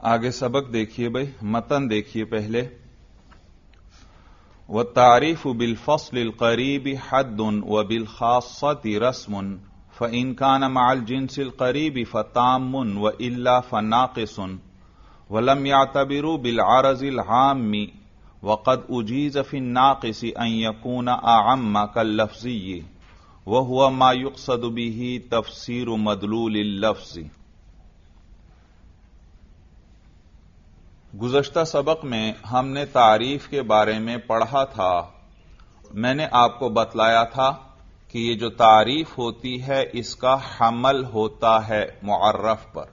آگے سبق دیکھیے بھائی، متن دیکھیے پہلے۔ و تعریف بال فصل القریب حد و بالخاصتی رسم فإن كان مع الجنس القريب فتام وإلا فناقص ولم يعتبروا بالعرض العام وقد أجيز في الناقص أن يكون أعم كاللفظي وهو ما يقصد به تفسير مدلول اللفظ۔ گزشتہ سبق میں ہم نے تعریف کے بارے میں پڑھا تھا۔ میں نے آپ کو بتلایا تھا کہ یہ جو تعریف ہوتی ہے، اس کا حمل ہوتا ہے معرف پر۔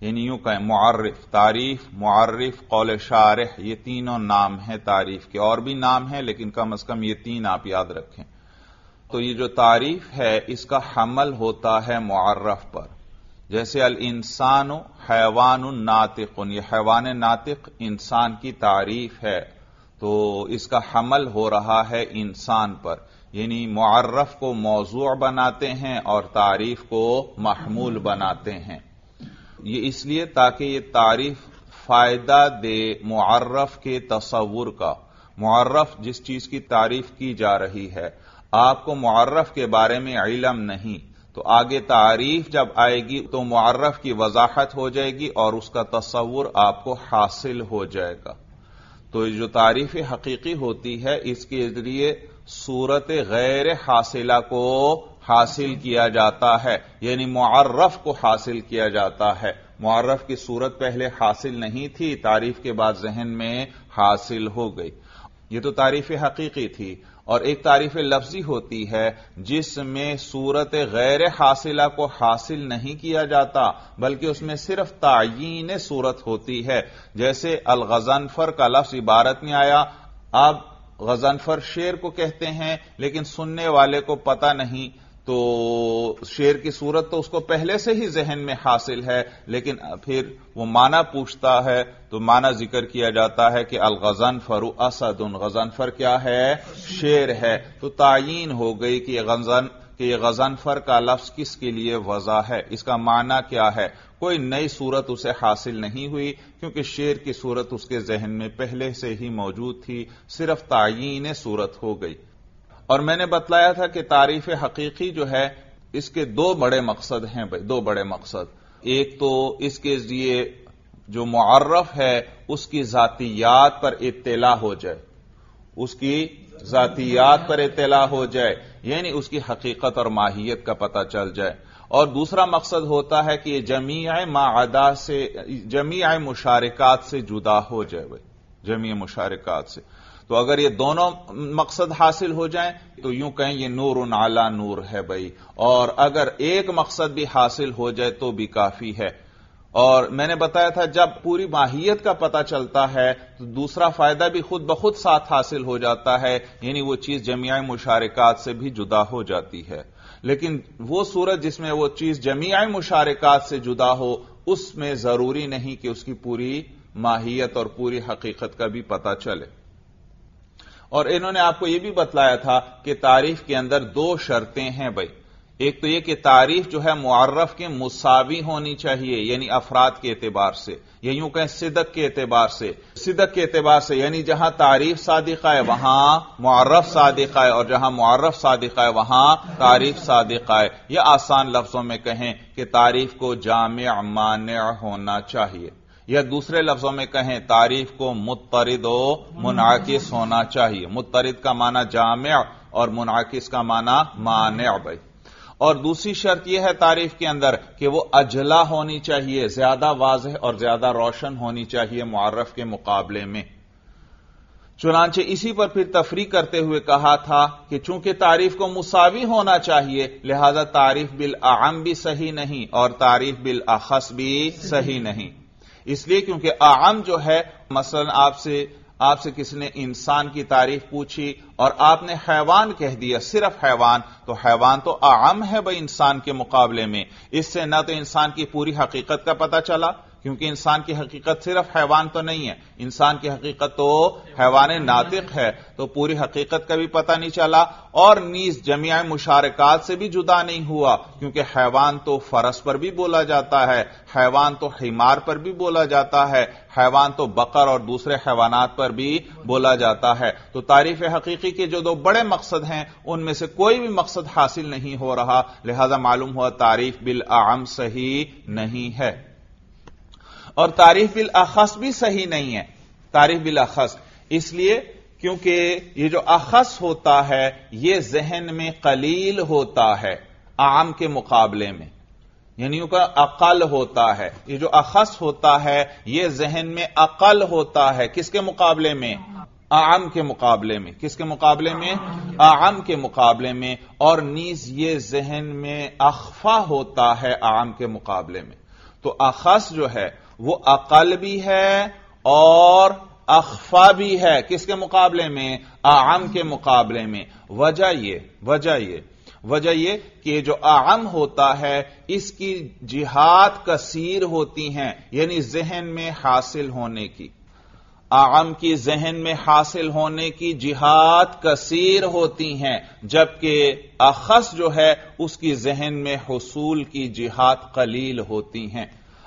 یعنی یوں کہیں، معرف، تعریف، معرف، قول شارح، یہ تینوں نام ہیں تعریف کے۔ اور بھی نام ہیں، لیکن کم از کم یہ تین آپ یاد رکھیں۔ تو یہ جو تعریف ہے، اس کا حمل ہوتا ہے معرف پر۔ جیسے الانسان حیوان ناطق، یہ حیوان ناطق انسان کی تعریف ہے، تو اس کا حمل ہو رہا ہے انسان پر یعنی معرف کو موضوع بناتے ہیں اور تعریف کو محمول بناتے ہیں۔ یہ اس لیے تاکہ یہ تعریف فائدہ دے معرف کے تصور کا۔ معرف جس چیز کی تعریف کی جا رہی ہے، آپ کو معرف کے بارے میں علم نہیں۔ تو آگے تعریف جب آئے گی تو معرف کی وضاحت ہو جائے گی اور اس کا تصور آپ کو حاصل ہو جائے گا۔ تو جو تعریف حقیقی ہوتی ہے، اس کے ذریعے صورت غیر حاصلہ کو حاصل کیا جاتا ہے یعنی معرف کو حاصل کیا جاتا ہے۔ معرف کی صورت پہلے حاصل نہیں تھی، تعریف کے بعد ذہن میں حاصل ہو گئی۔ یہ تو تعریف حقیقی تھی۔ اور ایک تعریف لفظی ہوتی ہے، جس میں صورت غیر حاصلہ کو حاصل نہیں کیا جاتا، بلکہ اس میں صرف تعین صورت ہوتی ہے۔ جیسے الغزنفر کا لفظ عبارت میں آیا، اب غزنفر شیر کو کہتے ہیں، لیکن سننے والے کو پتا نہیں۔ تو شیر کی صورت تو اس کو پہلے سے ہی ذہن میں حاصل ہے، لیکن پھر وہ مانا پوچھتا ہے، تو مانا ذکر کیا جاتا ہے کہ الغزن فرو اسد غزن فر کیا ہے؟ شیر ہے۔ تو تعین ہو گئی کہ غزن، کہ یہ غزن فر کا لفظ کس کے لیے وضع ہے؟ اس کا معنی کیا ہے؟ کوئی نئی صورت اسے حاصل نہیں ہوئی، کیونکہ شیر کی صورت اس کے ذہن میں پہلے سے ہی موجود تھی، صرف تعین صورت ہو گئی۔ اور میں نے بتلایا تھا کہ تعریف حقیقی جو ہے، اس کے دو بڑے مقصد ہیں بھائی، دو بڑے مقصد۔ ایک تو اس کے ذریعے جو معرف ہے، اس کی ذاتیات پر اطلاع ہو جائے۔ اس کی ذاتیات پر اطلاع ہو جائے یعنی اس کی حقیقت اور ماہیت کا پتہ چل جائے۔ اور دوسرا مقصد ہوتا ہے کہ یہ جمیع معدا سے، جمیع مشارکات سے جدا ہو جائے بھائی۔ جمیع مشارکات سے۔ تو اگر یہ دونوں مقصد حاصل ہو جائیں تو یوں کہیں یہ نور نالا نور ہے بھائی۔ اور اگر ایک مقصد بھی حاصل ہو جائے تو بھی کافی ہے۔ اور میں نے بتایا تھا جب پوری ماہیت کا پتہ چلتا ہے تو دوسرا فائدہ بھی خود بخود ساتھ حاصل ہو جاتا ہے یعنی وہ چیز جمیع مشارکات سے بھی جدا ہو جاتی ہے۔ لیکن وہ صورت جس میں وہ چیز جمیع مشارکات سے جدا ہو، اس میں ضروری نہیں کہ اس کی پوری ماہیت اور پوری حقیقت کا بھی پتہ چلے۔ اور انہوں نے آپ کو یہ بھی بتلایا تھا کہ تعریف کے اندر دو شرطیں ہیں بھائی۔ ایک تو یہ کہ تعریف جو ہے معرف کے مساوی ہونی چاہیے یعنی افراد کے اعتبار سے، یا یوں کہیں صدق کے اعتبار سے۔ صدق کے اعتبار سے یعنی جہاں تعریف صادقہ ہے، وہاں معرف صادقہ ہے، اور جہاں معرف صادقہ ہے، وہاں تعریف صادقہ ہے۔ یا آسان لفظوں میں کہیں کہ تعریف کو جامع مانع ہونا چاہیے۔ یا دوسرے لفظوں میں کہیں تعریف کو مترد و منعقص ہونا چاہیے۔ مترد کا معنی جامع اور منعقص کا معنی مانع بھائی۔ اور دوسری شرط یہ ہے تعریف کے اندر کہ وہ اجلا ہونی چاہیے، زیادہ واضح اور زیادہ روشن ہونی چاہیے معرف کے مقابلے میں۔ چنانچہ اسی پر پھر تفریح کرتے ہوئے کہا تھا کہ چونکہ تعریف کو مساوی ہونا چاہیے، لہذا تعریف بالعام بھی صحیح نہیں اور تعریف بالاخص بھی صحیح نہیں۔ اس لیے کیونکہ عام جو ہے، مثلا آپ سے آپ سے کسی نے انسان کی تعریف پوچھی اور آپ نے حیوان کہہ دیا، صرف حیوان، تو حیوان تو عام ہے بھائی انسان کے مقابلے میں۔ اس سے نہ تو انسان کی پوری حقیقت کا پتہ چلا۔ کیونکہ انسان کی حقیقت صرف حیوان تو نہیں ہے۔ انسان کی حقیقت تو حیوان ناطق ہے۔ تو پوری حقیقت کا بھی پتہ نہیں چلا اور نیز جمع مشارکات سے بھی جدا نہیں ہوا، کیونکہ حیوان تو فرس پر بھی بولا جاتا ہے، حیوان تو حمار پر بھی بولا جاتا ہے، حیوان تو بقر اور دوسرے حیوانات پر بھی بولا جاتا ہے۔ تو تعریف حقیقی کے جو دو بڑے مقصد ہیں، ان میں سے کوئی بھی مقصد حاصل نہیں ہو رہا، لہذا معلوم ہوا تعریف بالعام صحیح نہیں ہے۔ اور تعریف بالاخص بھی صحیح نہیں ہے۔ تعریف بالاخص۔ اس لیے کیونکہ یہ جو اخص ہوتا ہے، یہ ذہن میں قلیل ہوتا ہے، عام کے مقابلے میں۔ یعنی کا عقل ہوتا ہے۔ یہ جو اخص ہوتا ہے، یہ ذہن میں عقل ہوتا ہے۔ کس کے مقابلے میں؟ عام کے مقابلے میں۔ کس کے مقابلے میں؟ عام کے مقابلے میں۔ اور نیز یہ ذہن میں اخفا ہوتا ہے عام کے مقابلے میں۔ تو اخص جو ہے وہ عقل بھی ہے اور اخفا بھی ہے کس کے مقابلے میں؟ عام کے مقابلے میں۔ وجہ یہ وجہ یہ وجہ یہ کہ جو اعم ہوتا ہے، اس کی جہاد کثیر ہوتی ہیں یعنی ذہن میں حاصل ہونے کی۔ اعم کی ذہن میں حاصل ہونے کی جہاد کثیر ہوتی ہیں، جبکہ اخص جو ہے، اس کی ذہن میں حصول کی جہاد قلیل ہوتی ہیں۔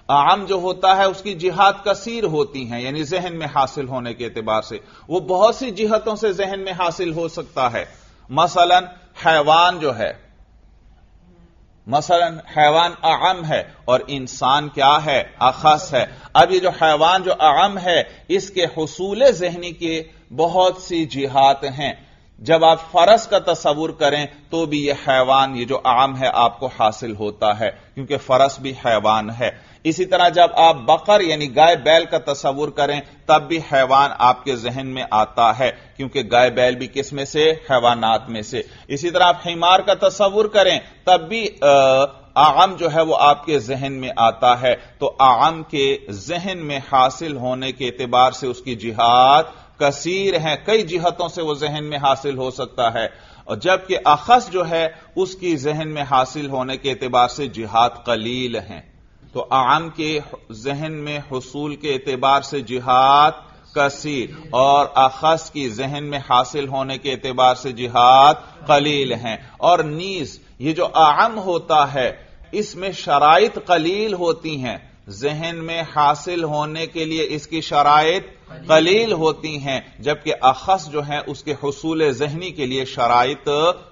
عام جو ہوتا ہے، اس کی جہاد کثیر ہوتی ہیں یعنی ذہن میں حاصل ہونے کے اعتبار سے۔ وہ بہت سی جہتوں سے ذہن میں حاصل ہو سکتا ہے۔ مثلا، حیوان جو ہے۔ مثلا، حیوان اعم ہے اور انسان کیا ہے؟ اخص ہے۔ اب یہ جو حیوان جو اعم ہے، اس کے حصول ذہنی کے بہت سی جہات ہیں۔ جب آپ فرض کا تصور کریں تو بھی یہ حیوان، یہ جو عام ہے، آپ کو حاصل ہوتا ہے۔ کیونکہ فرض بھی حیوان ہے۔ اسی طرح جب آپ بقر یعنی گائے بیل کا تصور کریں، تب بھی حیوان آپ کے ذہن میں آتا ہے، کیونکہ گائے بیل بھی کس میں سے؟ حیوانات میں سے۔ اسی طرح آپ حمار کا تصور کریں، تب بھی آغم جو ہے وہ آپ کے ذہن میں آتا ہے۔ تو آغم کے ذہن میں حاصل ہونے کے اعتبار سے اس کی جہاد کثیر ہیں کئی جہتوں سے وہ ذہن میں حاصل ہو سکتا ہے۔ اور جبکہ اخص جو ہے، اس کی ذہن میں حاصل ہونے کے اعتبار سے جہاد قلیل ہیں۔ تو عام کے ذہن میں حصول کے اعتبار سے جہاد کثیر اور اخص کی ذہن میں حاصل ہونے کے اعتبار سے جہاد قلیل ہیں۔ اور نیز یہ جو عام ہوتا ہے، اس میں شرائط قلیل ہوتی ہیں۔ ذہن میں حاصل ہونے کے لیے اس کی شرائط قلیل ہوتی ہیں، جبکہ اخص جو ہے اس کے حصول ذہنی کے لیے شرائط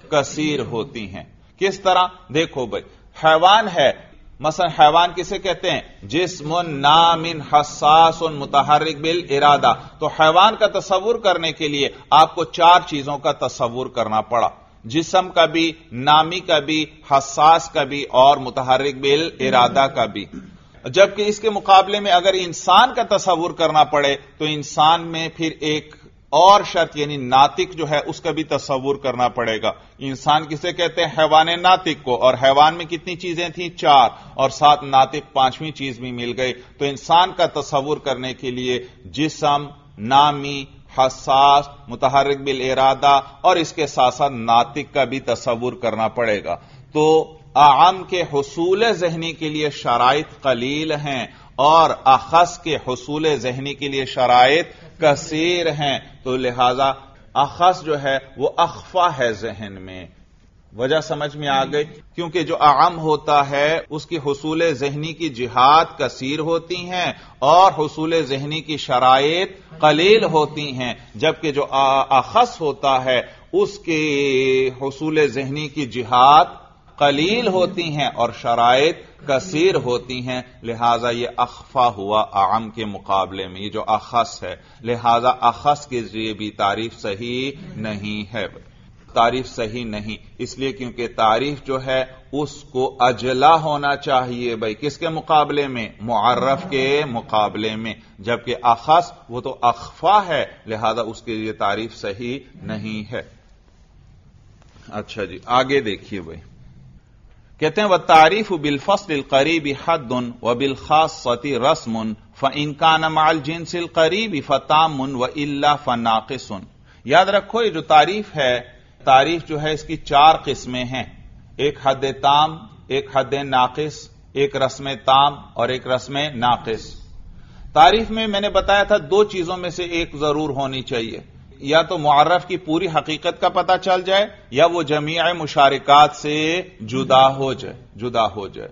کثیر ہوتی ہیں۔ کس طرح؟ دیکھو بھائی، حیوان ہے مثلا حیوان کسے کہتے ہیں؟ جسم نامن حساس متحرک بل ارادہ تو حیوان کا تصور کرنے کے لیے آپ کو چار چیزوں کا تصور کرنا پڑا۔ جسم کا بھی، نامی کا بھی، حساس کا بھی اور متحرک بل ارادہ کا بھی۔ جبکہ اس کے مقابلے میں اگر انسان کا تصور کرنا پڑے تو انسان میں پھر ایک اور شرط یعنی ناطق جو ہے اس کا بھی تصور کرنا پڑے گا۔ انسان کسے کہتے ہیں؟ حیوان ناطق کو۔ اور حیوان میں کتنی چیزیں تھیں؟ چار۔ اور ساتھ ناطق پانچویں چیز بھی مل گئی۔ تو انسان کا تصور کرنے کے لیے جسم، نامی، حساس، متحرک بال ارادہ اور اس کے ساتھ ساتھ ناطق کا بھی تصور کرنا پڑے گا۔ تو عام کے حصول ذہنی کے لیے شرائط قلیل ہیں۔ اور اخص کے حصول ذہنی کے لیے شرائط کثیر ہیں۔ تو لہذا اخص جو ہے وہ اخفا ہے ذہن میں۔ وجہ سمجھ میں آ گئی؟ کیونکہ جو عام ہوتا ہے، اس کی حصول ذہنی کی جہاد کثیر ہوتی ہیں اور حصول ذہنی کی شرائط قلیل ہوتی ہیں۔ جبکہ جو اخص ہوتا ہے، اس کے حصول ذہنی کی جہاد قلیل ہوتی ہیں اور شرائط کثیر ہوتی ہیں، لہذا یہ اخفا ہوا عام کے مقابلے میں، یہ جو اخص ہے، لہذا اخص کے ذریعے بھی تعریف صحیح نہیں ہے۔ تعریف صحیح نہیں، اس لیے کیونکہ تعریف جو ہے، اس کو اجلا ہونا چاہیے۔ بھائی، کس کے مقابلے میں؟ معرف کے مقابلے میں۔ جبکہ اخص وہ تو اخفا ہے، لہذا اس کے لیے تعریف صحیح نہیں ہے۔ اچھا جی آگے دیکھیے بھائی۔ کہتے ہیں وہ تعریف بالفصل القریب حد و بالخاص ستی رسم ف انکان مال جنس القریب فتام و اللہ فناقسن یاد رکھو، یہ جو تعریف ہے، تعریف جو ہے اس کی چار قسمیں ہیں۔ ایک حد تام، ایک حد ناقص، ایک رسم تام اور ایک رسم ناقص۔ تعریف میں میں نے بتایا تھا، دو چیزوں میں سے ایک ضرور ہونی چاہیے۔ یا تو معرف کی پوری حقیقت کا پتہ چل جائے یا وہ جمیع مشارکات سے جدا ہو جائے، جدا ہو جائے۔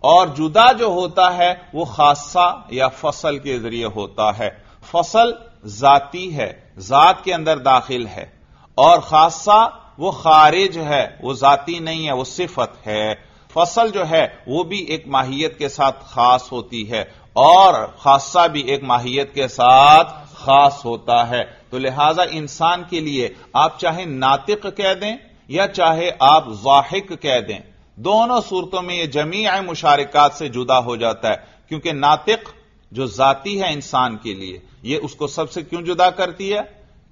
اور جدا جو ہوتا ہے وہ خاصہ یا فصل کے ذریعے ہوتا ہے۔ فصل ذاتی ہے، ذات کے اندر داخل ہے۔ اور خاصہ وہ خارج ہے، وہ ذاتی نہیں ہے، وہ صفت ہے۔ فصل جو ہے وہ بھی ایک ماہیت کے ساتھ خاص ہوتی ہے اور خاصہ بھی ایک ماہیت کے ساتھ خاص ہوتا ہے۔ تو لہذا انسان کے لیے آپ چاہے ناطق کہہ دیں یا چاہے آپ ضاحک کہہ دیں، دونوں صورتوں میں یہ جمیع مشارکات سے جدا ہو جاتا ہے۔ کیونکہ ناطق جو ذاتی ہے انسان کے لیے، یہ اس کو سب سے کیوں جدا کرتی ہے؟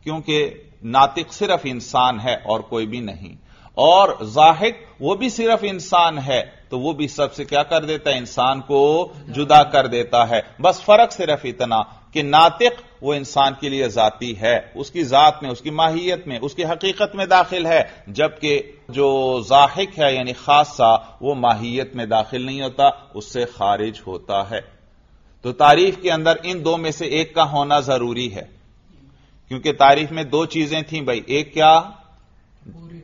کیونکہ ناطق صرف انسان ہے اور کوئی بھی نہیں۔ اور ظاہق وہ بھی صرف انسان ہے، تو وہ بھی سب سے کیا کر دیتا ہے؟ انسان کو جدا کر دیتا ہے۔ بس فرق صرف اتنا۔ کہ ناطق وہ انسان کے لیے ذاتی ہے۔ اس کی ذات میں، اس کی ماہیت میں، اس کی حقیقت میں داخل ہے۔ جبکہ جو ذاہق ہے یعنی خاصہ وہ ماہیت میں داخل نہیں ہوتا، اس سے خارج ہوتا ہے۔ تو تعریف کے اندر ان دو میں سے ایک کا ہونا ضروری ہے۔ کیونکہ تعریف میں دو چیزیں تھیں بھائی۔ ایک کیا؟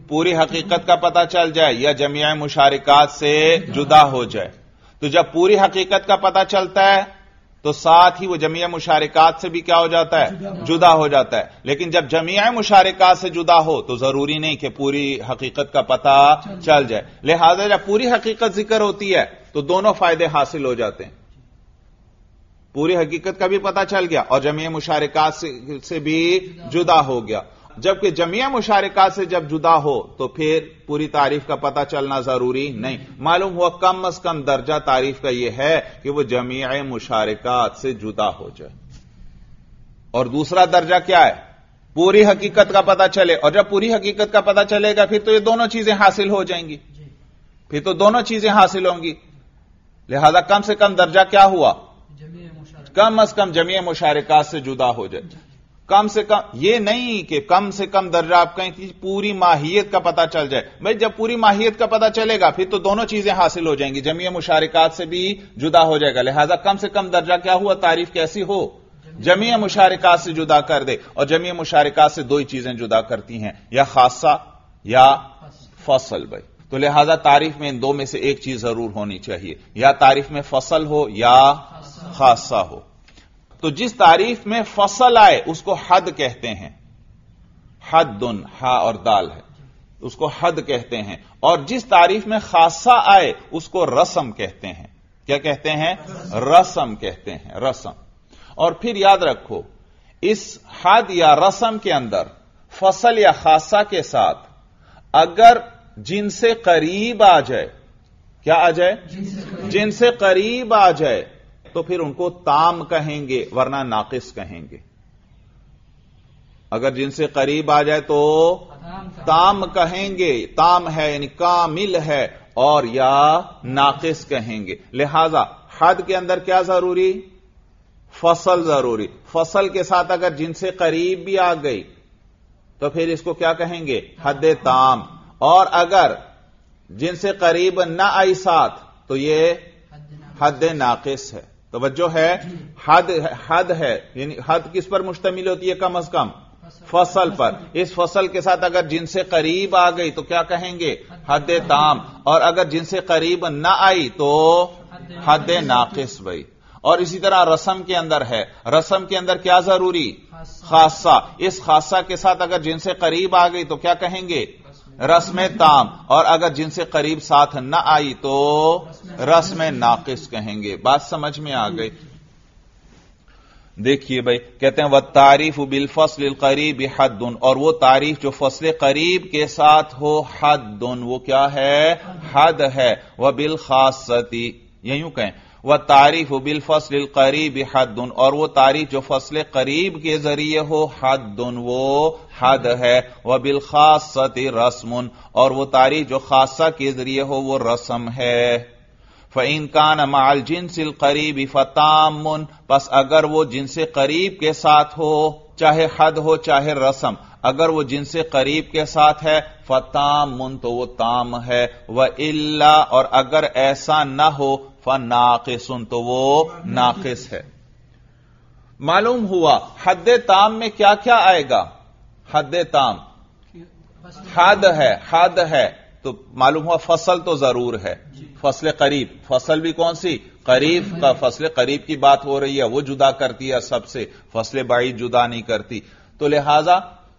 پوری حقیقت کا پتہ چل جائے یا جمیع مشارکات سے جدا ہو جائے۔ تو جب پوری حقیقت کا پتہ چلتا ہے تو ساتھ ہی وہ جمیع مشارکات سے بھی کیا ہو جاتا ہے؟ جدا ہو جاتا ہے۔ لیکن جب جمیع مشارکات سے جدا ہو تو ضروری نہیں کہ پوری حقیقت کا پتہ چل جائے۔ لہذا جب پوری حقیقت ذکر ہوتی ہے تو دونوں فائدے حاصل ہو جاتے ہیں۔ پوری حقیقت کا بھی پتہ چل گیا اور جمیع مشارکات سے بھی جدا ہو گیا۔ جبکہ جمیع مشارکات سے جب جدا ہو تو پھر پوری تعریف کا پتہ چلنا ضروری نہیں۔ معلوم ہوا کم از کم درجہ تعریف کا یہ ہے کہ وہ جمیع مشارکات سے جدا ہو جائے۔ اور دوسرا درجہ کیا ہے؟ پوری حقیقت کا پتہ چلے۔ اور جب پوری حقیقت کا پتہ چلے گا پھر تو یہ دونوں چیزیں حاصل ہو جائیں گی۔ پھر تو دونوں چیزیں حاصل ہوں گی۔ لہذا کم سے کم درجہ کیا ہوا؟ کم از کم جمیع مشارکات سے جدا ہو جائے۔ کم سے کم، یہ نہیں کہ کم سے کم درجہ آپ کہیں کہ پوری ماہیت کا پتہ چل جائے۔ بھائی، جب پوری ماہیت کا پتہ چلے گا، پھر تو دونوں چیزیں حاصل ہو جائیں گی۔ جمیع مشارکات سے بھی جدا ہو جائے گا۔ لہذا کم سے کم درجہ کیا ہوا؟ تعریف کیسی ہو؟ جمیع مشارکات سے جدا کر دے۔ اور جمیع مشارکات سے دو ہی چیزیں جدا کرتی ہیں، یا خاصہ یا فصل، بھائی۔ تو لہذا تعریف میں ان دو میں سے ایک چیز ضرور ہونی چاہیے۔ یا تعریف میں فصل ہو یا خاصہ ہو۔ تو جس تعریف میں فصل آئے اس کو حد کہتے ہیں۔ حد دن ہا اور دال ہے۔ اس کو حد کہتے ہیں۔ اور جس تعریف میں خاصہ آئے اس کو رسم کہتے ہیں۔ کیا کہتے ہیں؟ رسم کہتے ہیں رسم۔ اور پھر یاد رکھو اس حد یا رسم کے اندر فصل یا خاصہ کے ساتھ اگر جن سے قریب آ جائے کیا آ جائے؟ جن سے قریب آ جائے تو پھر ان کو تام کہیں گے، ورنہ ناقص کہیں گے۔ اگر جن سے قریب آ جائے تو تام کہیں گے، تام ہے یعنی کامل ہے، اور یا ناقص کہیں گے۔ لہذا حد کے اندر کیا ضروری؟ فصل ضروری۔ فصل کے ساتھ اگر جن سے قریب بھی آ گئی، تو پھر اس کو کیا کہیں گے؟ حد تام۔ اور اگر جن سے قریب نہ آئی ساتھ، تو یہ حد ناقص ہے۔ توجہ ہے حد حد ہے یعنی حد کس پر مشتمل ہوتی ہے کم از کم؟ فصل. پر. اس فصل کے ساتھ اگر جن سے قریب آ گئی تو کیا کہیں گے؟ حد تام. اور اگر جن سے قریب نہ آئی تو حد ناقص بھائی. اور اسی طرح رسم کے اندر ہے. رسم کے اندر کیا ضروری؟ خاصہ. اس خاصہ کے ساتھ اگر جن سے قریب آ گئی تو کیا کہیں گے؟ رسم تام اور اگر جن سے قریب ساتھ نہ آئی تو رسم ناقص کہیں گے۔ بات سمجھ میں آ گئی۔ دیکھیے بھائی، کہتے ہیں وہ تعریف بل فصل قریب حد۔ اور وہ تعریف جو فصل قریب کے ساتھ ہو، حد، وہ کیا ہے؟ حد ہے۔ وہ بالخاصتی یوں کہیں۔ وہ تعریف و بل فصل قریب حد اور وہ تعریف جو فصل قریب کے ذریعے ہو، حد وہ حد ہے وہ بالخاص رسم اور وہ تعریف جو خاصہ کے ذریعے ہو، وہ رسم ہے۔ فعین کان مال جنس القریب فتام، پس اگر وہ جن سے قریب کے ساتھ ہو، چاہے حد ہو، چاہے رسم، اگر وہ جن سے قریب کے ساتھ ہے، فتام تو وہ تام ہے۔ وہ اللہ اور اگر ایسا نہ ہو فن تو وہ ناقص ہے۔ معلوم ہوا حد تام میں کیا کیا آئے گا؟ حد تام۔ حد ہے حد ہے۔ تو معلوم ہوا فصل تو ضرور ہے۔ فصل قریب۔ فصل بھی کون سی؟ قریب کا فصل، قریب کی بات ہو رہی ہے۔ وہ جدا کرتی ہے سب سے۔ فصل بائی جدا نہیں کرتی۔ تو لہذا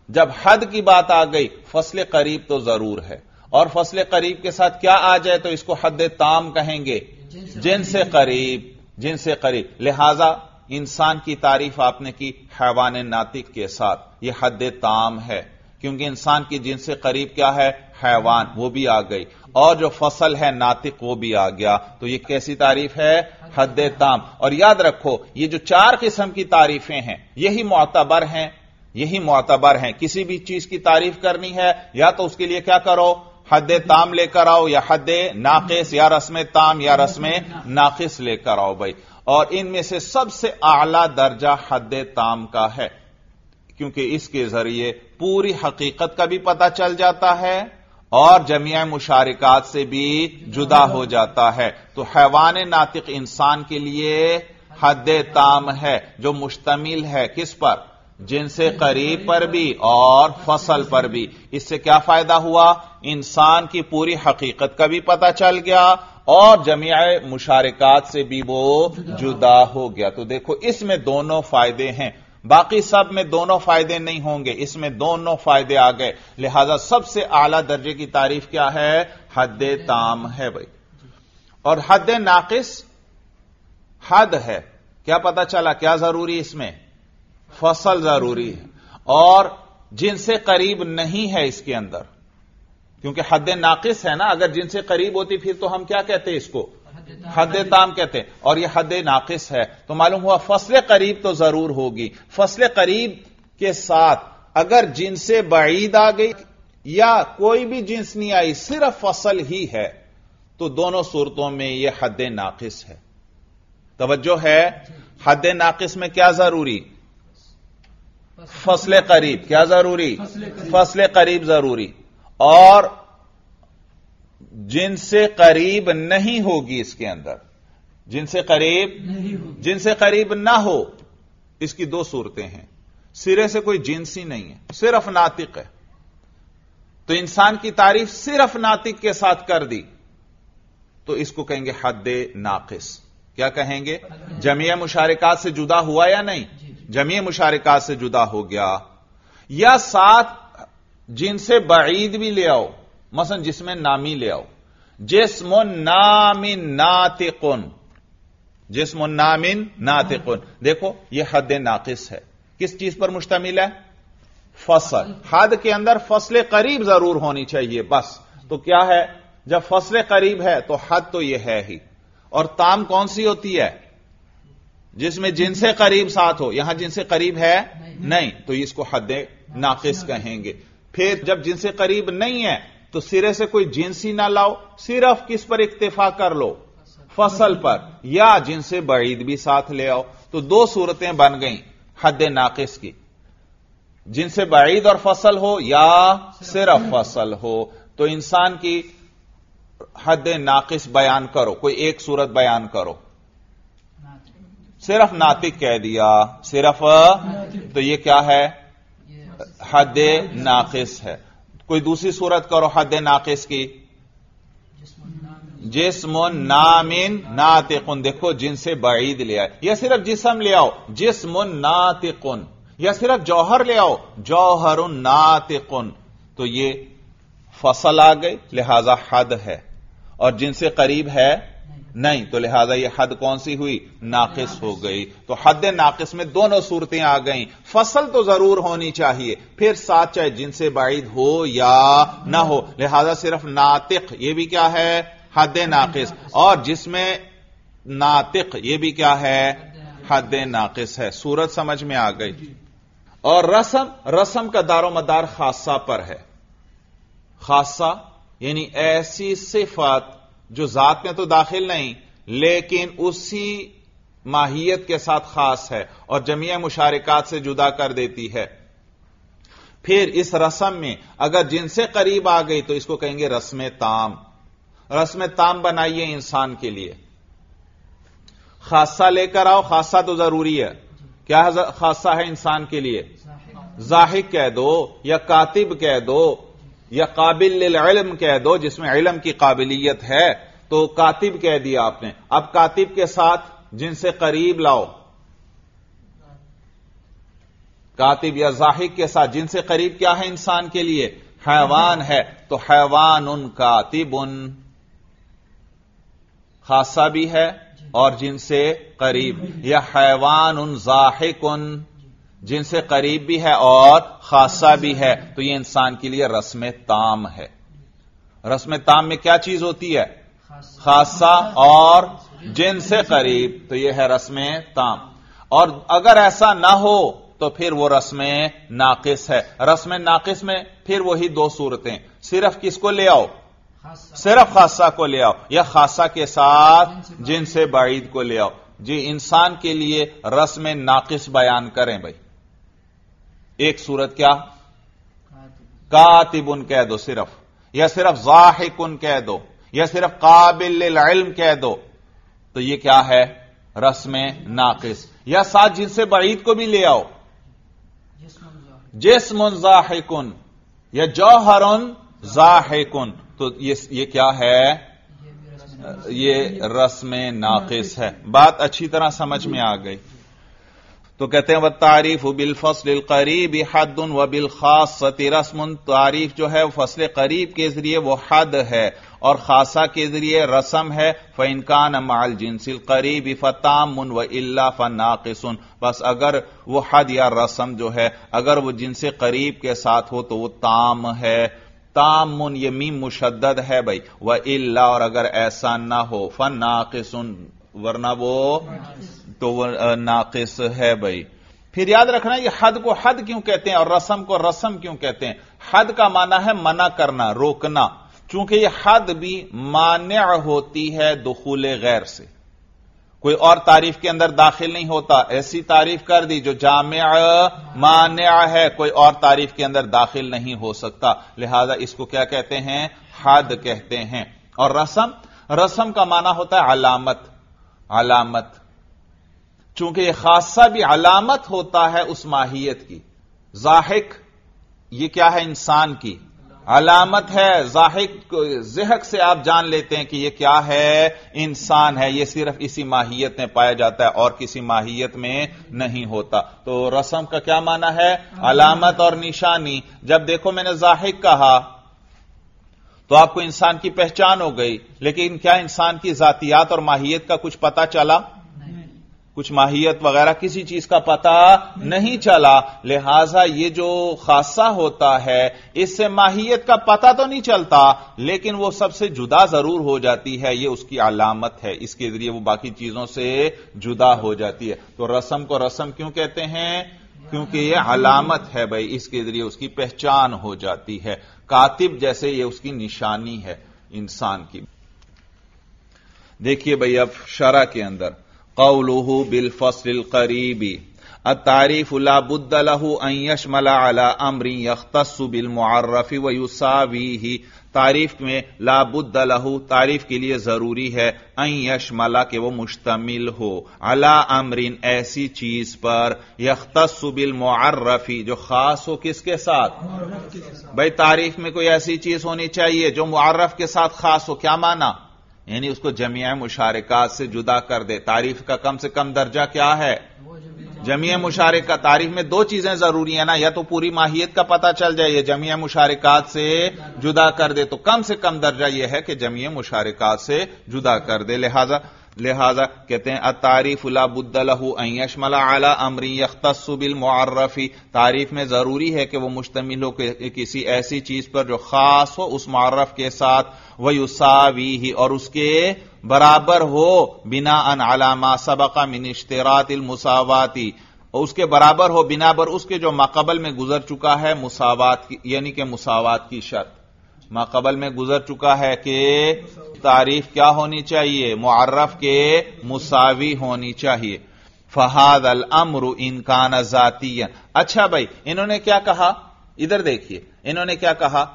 جب حد کی بات آ گئی، فصل قریب تو ضرور ہے۔ اور فصل قریب کے ساتھ کیا آ جائے تو اس کو حد تام کہیں گے؟ جن سے قریب، جن سے قریب۔ لہذا انسان کی تعریف آپ نے کی حیوان ناطق کے ساتھ۔ یہ حد تام ہے۔ کیونکہ انسان کی جن سے قریب کیا ہے؟ حیوان، وہ بھی آ گئی۔ اور جو فصل ہے ناطق، وہ بھی آ گیا۔ تو یہ کیسی تعریف ہے؟ حد تام۔ اور یاد رکھو، یہ جو چار قسم کی تعریفیں ہیں، یہی معتبر ہیں، یہی معتبر ہیں۔ کسی بھی چیز کی تعریف کرنی ہے، یا تو اس کے لیے کیا کرو؟ حد تام لے کر آؤ یا حد ناقص یا رسم تام یا رسم ناقص لے کر آؤ بھائی۔ اور ان میں سے سب سے اعلی درجہ حد تام کا ہے۔ کیونکہ اس کے ذریعے پوری حقیقت کا بھی پتہ چل جاتا ہے اور جميع مشارکات سے بھی جدا ہو جاتا ہے۔ تو حیوان ناطق انسان کے لیے حد تام ہے جو مشتمل ہے۔ کس پر؟ جن سے قریب پر بھی اور فصل پر بھی۔ اس سے کیا فائدہ ہوا؟ انسان کی پوری حقیقت کا بھی پتہ چل گیا اور جميع مشارکات سے بھی وہ جدا ہو گیا۔ تو دیکھو، اس میں دونوں فائدے ہیں۔ باقی سب میں دونوں فائدے نہیں ہوں گے۔ اس میں دونوں فائدے آ گئے۔ لہذا سب سے اعلی درجے کی تعریف کیا ہے؟ حد تام ہے بھائی۔ اور حد ناقص حد ہے۔ کیا پتا چلا؟ کیا ضروری اس میں؟ فصل ضروری ہے۔ اور جن سے قریب نہیں ہے اس کے اندر، کیونکہ حد ناقص ہے نا، اگر جن سے قریب ہوتی پھر تو ہم کیا کہتے ہیں اس کو؟ حد تام کہتے ہیں۔ اور یہ حد ناقص ہے۔ تو معلوم ہوا فصل قریب تو ضرور ہوگی۔ فصل قریب کے ساتھ اگر جن سے بعید آ گئی یا کوئی بھی جنس نہیں آئی، صرف فصل ہی ہے، تو دونوں صورتوں میں یہ حد ناقص ہے۔ توجہ ہے، حد ناقص میں کیا ضروری؟ فصل قریب کیا ضروری؟ فصل قریب. ضروری۔ اور جن سے قریب نہیں ہوگی اس کے اندر جن سے قریب جن سے قریب نہ ہو اس کی دو صورتیں ہیں۔ سرے سے کوئی جنس ہی نہیں ہے صرف ناطق ہے۔ تو انسان کی تعریف صرف ناطق کے ساتھ کر دی تو اس کو کہیں گے حد ناقص۔ کیا کہیں گے؟ جمعیہ مشارکات سے جدا ہوا یا نہیں؟ جمعیہ مشارکات سے جدا ہو گیا یا ساتھ جن سے بعید بھی لے آؤ، مثلا جس میں نامی لے آؤ۔ جسم نامن ناتقن جسم نامن ناتقن دیکھو، یہ حد ناقص ہے۔ کس چیز پر مشتمل ہے؟ فصل۔ حد کے اندر فصل قریب ضرور ہونی چاہیے، بس۔ تو کیا ہے؟ جب فصل قریب ہے تو حد تو یہ ہے ہی۔ اور تام کون سی ہوتی ہے؟ جس میں جن سے قریب ساتھ ہو یہاں جن سے قریب ہے نہیں۔ تو اس کو حد ناقص۔ کہیں گے۔ پھر جب جن سے قریب نہیں ہے تو سرے سے کوئی جنسی نہ لاؤ صرف کس پر اکتفا کر لو؟ فصل پر۔ یا جن سے بعید بھی ساتھ لے آؤ۔ تو دو صورتیں بن گئیں حد ناقص کی۔ جن سے بعید اور فصل ہو یا صرف فصل ہو تو انسان کی حد ناقص بیان کرو کوئی ایک صورت بیان کرو۔ صرف ناطق کہہ دیا۔ صرف تو یہ کیا ہے؟ حد ناقص ہے۔ کوئی دوسری صورت کرو، حد ناقص کی۔ جسم نامن ناتقن دیکھو جن سے بعید لے آئے۔ یا صرف جسم لے آؤ، جسم ناتقن یا صرف جوہر لے آؤ، جوہر ناتقن تو یہ فصل آ گئی، لہذا حد ہے۔ اور جن سے قریب ہے نہیں، تو لہذا یہ حد کون سی ہوئی؟ ناقص ہو گئی۔ تو حد ناقص میں دونوں صورتیں آ گئیں۔ فصل تو ضرور ہونی چاہیے، پھر ساتھ چاہے جن سے بعید ہو یا نہ ہو۔ لہذا صرف ناطق، یہ بھی کیا ہے؟ حد ناقص۔ اور جس میں ناطق، یہ بھی کیا ہے؟ حد ناقص ہے۔ صورت سمجھ میں آ گئی۔ اور رسم رسم کا دار و مدار خاصہ پر ہے۔ خاصہ یعنی ایسی صفات جو ذات میں تو داخل نہیں لیکن اسی ماہیت کے ساتھ خاص ہے اور جمعیہ مشارکات سے جدا کر دیتی ہے۔ پھر اس رسم میں اگر جن سے قریب آ گئی تو اس کو کہیں گے رسم تام۔ رسم تام بنائیے انسان کے لیے۔ خاصہ لے کر آؤ خاصہ تو ضروری ہے۔ کیا خاصہ ہے انسان کے لیے؟ ظاہر کہہ دو یا کاتب کہہ دو۔ یا قابل علم کہہ دو جس میں علم کی قابلیت ہے، تو کاتب کہہ دیا آپ نے۔ اب کاتب کے ساتھ جن سے قریب لاؤ۔ کاتب یا ظاہر کے ساتھ جن سے قریب کیا ہے انسان کے لیے؟ حیوان ہے، تو حیوان ان کاتب۔ ان خاصہ بھی ہے اور جن سے قریب، یا حیوان ان ذاہق ان جن سے قریب بھی ہے اور خاصہ بھی ہے، تو یہ انسان کے لیے رسم تام ہے۔ رسم تام میں کیا چیز ہوتی ہے؟ خاصہ اور جن سے قریب، تو یہ ہے رسم تام۔ اور اگر ایسا نہ ہو، تو پھر وہ رسم ناقص ہے۔ رسم ناقص میں پھر وہی دو صورتیں۔ صرف کس کو لے آؤ؟ صرف خاصہ کو لے آؤ، یا خاصہ کے ساتھ جن سے بعید کو لے آؤ۔ جی انسان کے لیے رسم ناقص بیان کریں بھائی۔ ایک صورت کیا؟ کاتب ان کہہ دو صرف، یا صرف ظاہق ان کہہ دو، یا صرف قابل علم کہہ دو۔ تو یہ کیا ہے؟ رسم ناقص۔ یا ساتھ جن سے بعید کو بھی لے آؤ۔ جسم ظاہکن یا جوہر ظاہکن تو یہ کیا ہے؟ یہ رسم ناقص ہے۔ بات اچھی طرح سمجھ میں آ گئی۔ تو کہتے ہیں وہ تعریف بال فصل القریب حد و بالخاص رسم تعریف جو ہے فصل قریب کے ذریعے وہ حد ہے اور خاصہ کے ذریعے رسم ہے فنکان مال جنس القریب فتام و اللہ فناقسن بس اگر وہ حد یا رسم جو ہے، اگر وہ جن سے قریب کے ساتھ ہو تو وہ تام ہے، تام یہ میم مشدد ہے بھائی وہ اللہ اور اگر ایسا نہ ہو فن ناقصن ورنہ وہ تو ناقص ہے بھائی۔ پھر یاد رکھنا، یہ حد کو حد کیوں کہتے ہیں اور رسم کو رسم کیوں کہتے ہیں؟ حد کا معنی ہے منع کرنا، روکنا۔ چونکہ یہ حد بھی مانع ہوتی ہے دخول غیر سے۔ کوئی اور تعریف کے اندر داخل نہیں ہوتا، ایسی تعریف کر دی جو جامع مانع ہے، کوئی اور تعریف کے اندر داخل نہیں ہو سکتا۔ لہذا اس کو کیا کہتے ہیں؟ حد کہتے ہیں۔ اور رسم؟ رسم کا معنی ہوتا ہے علامت۔ علامت۔ چونکہ یہ خاصہ بھی علامت ہوتا ہے اس ماہیت کی۔ ظاہق یہ کیا ہے انسان کی؟ علامت ہے ظاہق زہق سے آپ جان لیتے ہیں کہ یہ کیا ہے؟ انسان ہے، یہ صرف اسی ماہیت میں پایا جاتا ہے اور کسی ماہیت میں نہیں ہوتا۔ تو رسم کا کیا معنی ہے؟ علامت اور نشانی۔ جب دیکھو میں نے ظاہق کہا تو آپ کو انسان کی پہچان ہو گئی، لیکن کیا انسان کی ذاتیات اور ماہیت کا کچھ پتا چلا؟ کچھ ماہیت وغیرہ کسی چیز کا پتا نہیں چلا۔ لہذا یہ جو خاصہ ہوتا ہے، اس سے ماہیت کا پتا تو نہیں چلتا، لیکن وہ سب سے جدا ضرور ہو جاتی ہے، یہ اس کی علامت ہے۔ اس کے ذریعے وہ باقی چیزوں سے جدا ہو جاتی ہے۔ تو رسم کو رسم کیوں کہتے ہیں؟ کیونکہ یہ علامت ہے بھائی، اس کے ذریعے اس کی پہچان ہو جاتی ہے۔ کاتب جیسے یہ اس کی نشانی ہے، انسان کی۔ دیکھیے بھائی، اب شرح کے اندر۔ قوله بالفصل القریبی التعریف لا بد له ان يشمل على امر يختص بالمعرف ويساويه تعریف میں لا بد له تعریف کے لیے ضروری ہے ان یشملا کہ وہ مشتمل ہو علا امرین ایسی چیز پر یختص بالمعرفی جو خاص ہو کس کے ساتھ؟ بھائی تعریف میں کوئی ایسی چیز ہونی چاہیے جو معرف کے ساتھ خاص ہو، کیا مانا؟ یعنی اس کو جمعہ مشارکات سے جدا کر دے، تعریف کا کم سے کم درجہ کیا ہے؟ جمعہ مشارکہ تعریف میں دو چیزیں ضروری ہیں نا، یا تو پوری ماہیت کا پتہ چل جائے جمعہ مشارکات سے جدا کر دے تو کم سے کم درجہ یہ ہے کہ جمعہ مشارکات سے جدا کر دے۔ لہذا لہذا کہتے ہیں تعریف لا بد له ان يشمل على امر يختص بالمعرفی تعریف میں ضروری ہے کہ وہ مشتمل ہو کسی ایسی چیز پر جو خاص ہو، اس معرف کے ساتھ وہ یوساوی اور اس کے برابر ہو بنا ان علامہ سبق من اشتراط المساواتی اس کے برابر ہو بنا پر اس کے جو مقبل میں گزر چکا ہے مساوات کی یعنی کہ مساوات کی شرط۔ قبل میں گزر چکا ہے کہ تعریف کیا ہونی چاہیے؟ معرف کے مساوی ہونی چاہیے۔ فہاد المر انکان ذاتی اچھا بھائی، انہوں نے کیا کہا؟ ادھر دیکھیے، انہوں نے کیا کہا؟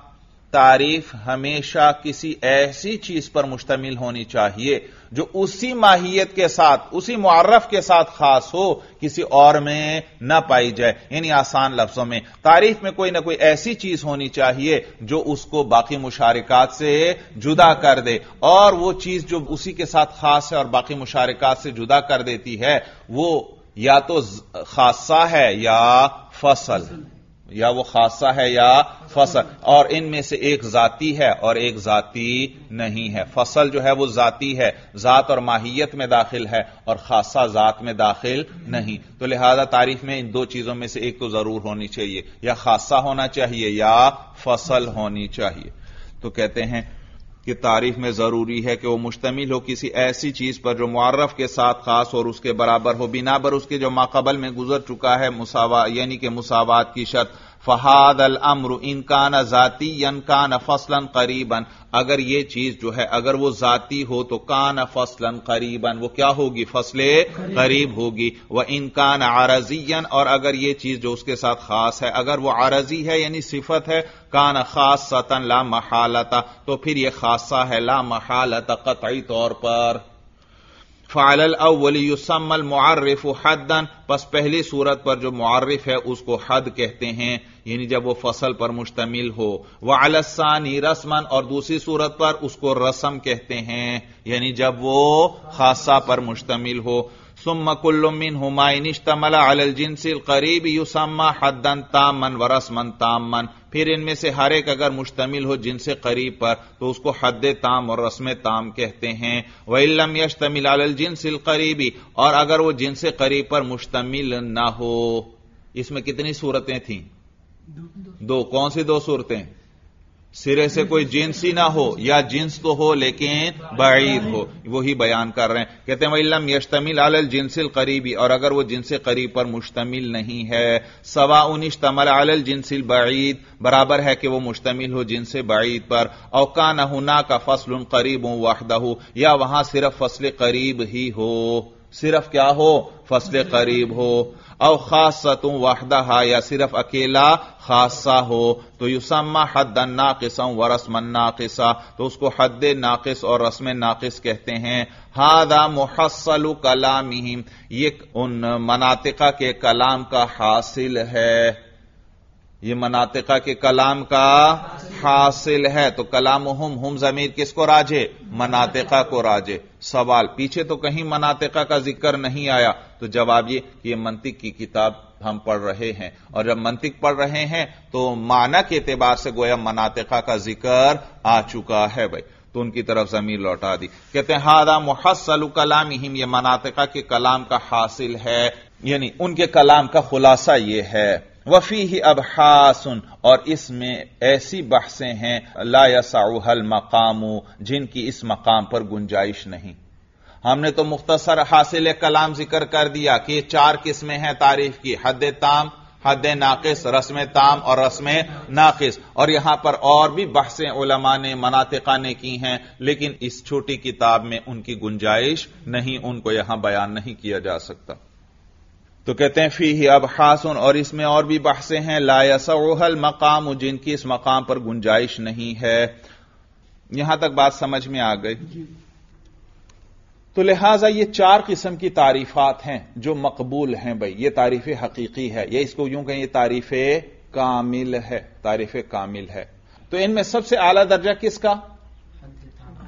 تعریف ہمیشہ کسی ایسی چیز پر مشتمل ہونی چاہیے جو اسی ماہیت کے ساتھ، اسی معرف کے ساتھ خاص ہو، کسی اور میں نہ پائی جائے۔ یعنی آسان لفظوں میں، تعریف میں کوئی نہ کوئی ایسی چیز ہونی چاہیے جو اس کو باقی مشارکات سے جدا کر دے۔ اور وہ چیز جو اسی کے ساتھ خاص ہے اور باقی مشارکات سے جدا کر دیتی ہے، وہ یا تو خاصہ ہے یا فصل۔ یا وہ خاصہ ہے یا فصل۔ اور ان میں سے ایک ذاتی ہے اور ایک ذاتی نہیں ہے۔ فصل جو ہے وہ ذاتی ہے، ذات اور ماہیت میں داخل ہے اور خاصہ ذات میں داخل نہیں۔ تو لہذا تعریف میں ان دو چیزوں میں سے ایک تو ضرور ہونی چاہیے، یا خاصہ ہونا چاہیے یا فصل ہونی چاہیے۔ تو کہتے ہیں کی تعریف میں ضروری ہے کہ وہ مشتمل ہو کسی ایسی چیز پر جو معرف کے ساتھ خاص اور اس کے برابر ہو، بنا بر اس کے جو ماقبل میں گزر چکا ہے مساوا یعنی کہ مساوات کی شرط۔ فہاد الامر ان کان ذاتی ان کان فصلا قریبا اگر یہ چیز جو ہے، اگر وہ ذاتی ہو تو کان فصلا قریبا وہ کیا ہوگی؟ فصل قریب ہوگی۔ وہ ان کان عارضی اور اگر یہ چیز جو اس کے ساتھ خاص ہے، اگر وہ عارضی ہے یعنی صفت ہے کان خاص لا محالتا تو پھر یہ خاصہ ہے لا محالتا قطعی طور پر۔ فعل الاول يسمى المعرف حدا، پس پہلی صورت پر جو معرف ہے اس کو حد کہتے ہیں یعنی جب وہ فصل پر مشتمل ہو۔ وہ الثانی رسمن اور دوسری صورت پر اس کو رسم کہتے ہیں یعنی جب وہ خاصہ پر مشتمل ہو۔ ثم كل منهما اشتمل على الجنس القريب يسمى حدا تاما ورسما تاما. پھر ان میں سے ہر ایک اگر مشتمل ہو جن سے قریب پر تو اس کو حد تام اور رسم تام کہتے ہیں. وَإِلَّمْ يَشْتَمِلْ عَلَى الْجِنْسِ الْقَرِيبِ اور اگر وہ جن سے قریب پر مشتمل نہ ہو. اس میں کتنی صورتیں تھیں؟ دو. کون سی دو صورتیں؟ سرے سے کوئی جنس ہی نہ ہو، یا جنس تو ہو لیکن بعید ہو، وہی بیان کر رہے ہیں۔ کہتے ہیں علم یشتمل عال الجنس القریبی اور اگر وہ جنس قریب پر مشتمل نہیں ہے سوا انشتمل عال الجنس البعید برابر ہے کہ وہ مشتمل ہو جنس بعید پر۔ اوکا نہ ہونا کا فصل قریب وحدہ یا وہاں صرف فصل قریب ہی ہو۔ صرف کیا ہو؟ فصل قریب ہو۔ او خاصتوں وحدہ یا صرف اکیلا خاصہ ہو۔ تو یوسما حد ناقص و رسم ناقصہ۔ تو اس کو حد ناقص اور رسم ناقص کہتے ہیں۔ ہادا محصل کلام یہ ان مناطقہ کے کلام کا حاصل ہے۔ یہ مناطقہ کے کلام کا حاصل ہے تو کلام ہم ہم ضمیر کس کو راجے؟ مناطقہ کو راجے۔ سوال پیچھے تو کہیں مناطقہ کا ذکر نہیں آیا، تو جواب یہ کہ یہ منطق کی کتاب ہم پڑھ رہے ہیں۔ اور جب منطق پڑھ رہے ہیں تو معنی کے اعتبار سے گویا مناطقہ کا ذکر آ چکا ہے بھائی۔ تو ان کی طرف زمین لوٹا دی۔ کہتے ہیں ہادا محسل کلام یہ مناطقہ کے کلام کا حاصل ہے۔ یعنی ان کے کلام کا خلاصہ یہ ہے۔ وفی ہی اب اور اس میں ایسی بحثیں ہیں، لا یسعوها مقام جن کی اس مقام پر گنجائش نہیں۔ ہم نے تو مختصر حاصل کلام ذکر کر دیا کہ یہ چار قسمیں ہیں تعریف کی، حد تام، حد ناقص، رسم تام اور رسم ناقص۔ اور یہاں پر اور بھی بحثیں علماء نے، مناطقہ نے کی ہیں، لیکن اس چھوٹی کتاب میں ان کی گنجائش نہیں، ان کو یہاں بیان نہیں کیا جا سکتا۔ تو کہتے ہیں فی اب خاصن اور اس میں اور بھی بحثیں ہیں۔ لا یسعوها مقام جن کی اس مقام پر گنجائش نہیں ہے۔ یہاں تک بات سمجھ میں آ گئی۔ جی۔ تو لہٰذا یہ چار قسم کی تعریفات ہیں جو مقبول ہیں بھائی۔ یہ تعریف حقیقی ہے۔ یہ اس کو یوں کہیں یہ تعریف کامل ہے۔ تعریف کامل ہے۔ تو ان میں سب سے اعلی درجہ کس کا؟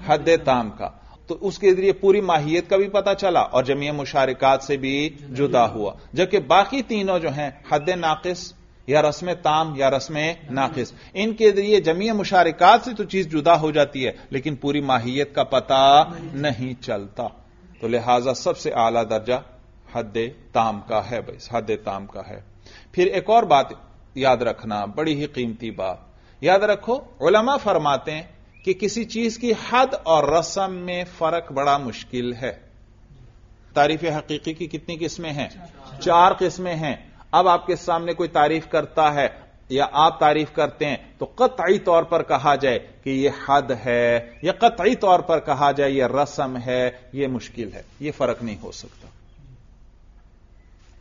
حد تام کا۔ تو اس کے ذریعے پوری ماہیت کا بھی پتا چلا اور جمعی مشارکات سے بھی جدا ہوا۔ جبکہ باقی تینوں جو ہیں، حد ناقص یا رسم تام یا رسم ناقص، ان کے ذریعے جمعی مشارکات سے تو چیز جدا ہو جاتی ہے، لیکن پوری ماہیت کا پتا نہیں چلتا۔ تو لہذا سب سے اعلی درجہ حد تام کا ہے بھائی، حد تام کا ہے۔ پھر ایک اور بات یاد رکھنا، بڑی ہی قیمتی بات۔ یاد رکھو، علماء فرماتے ہیں کہ کسی چیز کی حد اور رسم میں فرق بڑا مشکل ہے۔ تعریف حقیقی کی کتنی قسمیں ہیں؟ چار قسمیں ہیں۔ اب آپ کے سامنے کوئی تعریف کرتا ہے یا آپ تعریف کرتے ہیں تو قطعی طور پر کہا جائے کہ یہ حد ہے یا قطعی طور پر کہا جائے یہ رسم ہے، یہ مشکل ہے۔ یہ فرق نہیں ہو سکتا۔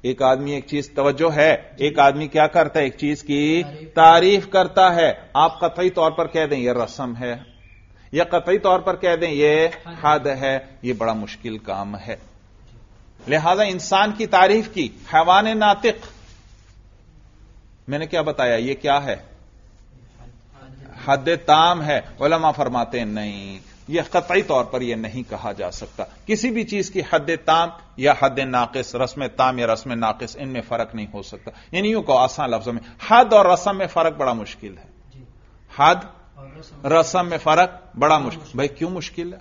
ایک آدمی ایک چیز توجہ ہے، ایک آدمی کیا کرتا ہے؟ ایک چیز کی تعریف کرتا ہے۔ آپ قطعی طور پر کہہ دیں یہ رسم ہے۔ یا قطعی طور پر کہہ دیں یہ حد ہے یہ بڑا مشکل کام ہے۔ لہذا انسان کی تعریف کی حیوان ناطق۔ میں نے کیا بتایا یہ کیا ہے؟ حد تام ہے۔ علماء فرماتے نہیں یہ قطعی طور پر یہ نہیں کہا جا سکتا۔ کسی بھی چیز کی حد تام یا حد ناقص رسم تام یا رسم ناقص ان میں فرق نہیں ہو سکتا۔ یعنی یوں کہو آسان لفظوں میں حد اور رسم میں فرق بڑا مشکل ہے۔ جی۔ حد رسم میں فرق بڑا مشکل بھائی کیوں مشکل ہے؟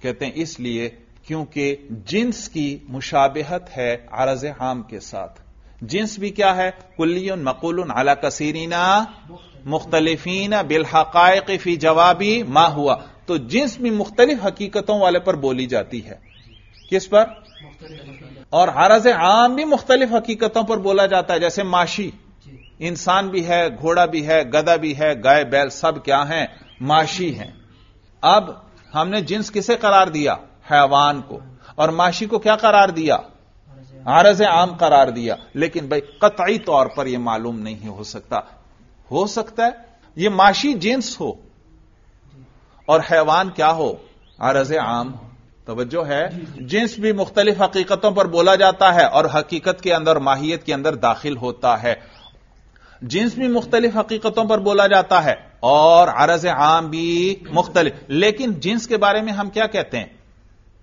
کہتے ہیں اس لیے کیونکہ جنس کی مشابہت ہے عرض عام کے ساتھ۔ جنس بھی کیا ہے؟ کلی مقول اعلی کثیرینا مختلفین بالحقائق فی جوابی ما ہوا۔ تو جنس بھی مختلف حقیقتوں والے پر بولی جاتی ہے۔ کس پر؟ اور عرض عام بھی مختلف حقیقتوں پر بولا جاتا ہے، جیسے معاشی انسان بھی ہے، گھوڑا بھی ہے گدا بھی ہے، گائے، بیل سب کیا ہیں، معاشی ہیں۔ اب ہم نے جنس کسے قرار دیا؟ حیوان کو۔ اور معاشی کو کیا قرار دیا؟ عرض عام قرار دیا۔ لیکن بھائی، قطعی طور پر یہ معلوم نہیں ہو سکتا۔ ہو سکتا ہے یہ معاشی جنس ہو۔ اور حیوان کیا ہو؟ عرض عام۔ ہو توجہ ہے۔ جنس بھی مختلف حقیقتوں پر بولا جاتا ہے اور حقیقت کے اندر، ماہیت کے اندر داخل ہوتا ہے۔ جنس بھی مختلف حقیقتوں پر بولا جاتا ہے اور عرض عام بھی مختلف۔ لیکن جنس کے بارے میں ہم کیا کہتے ہیں؟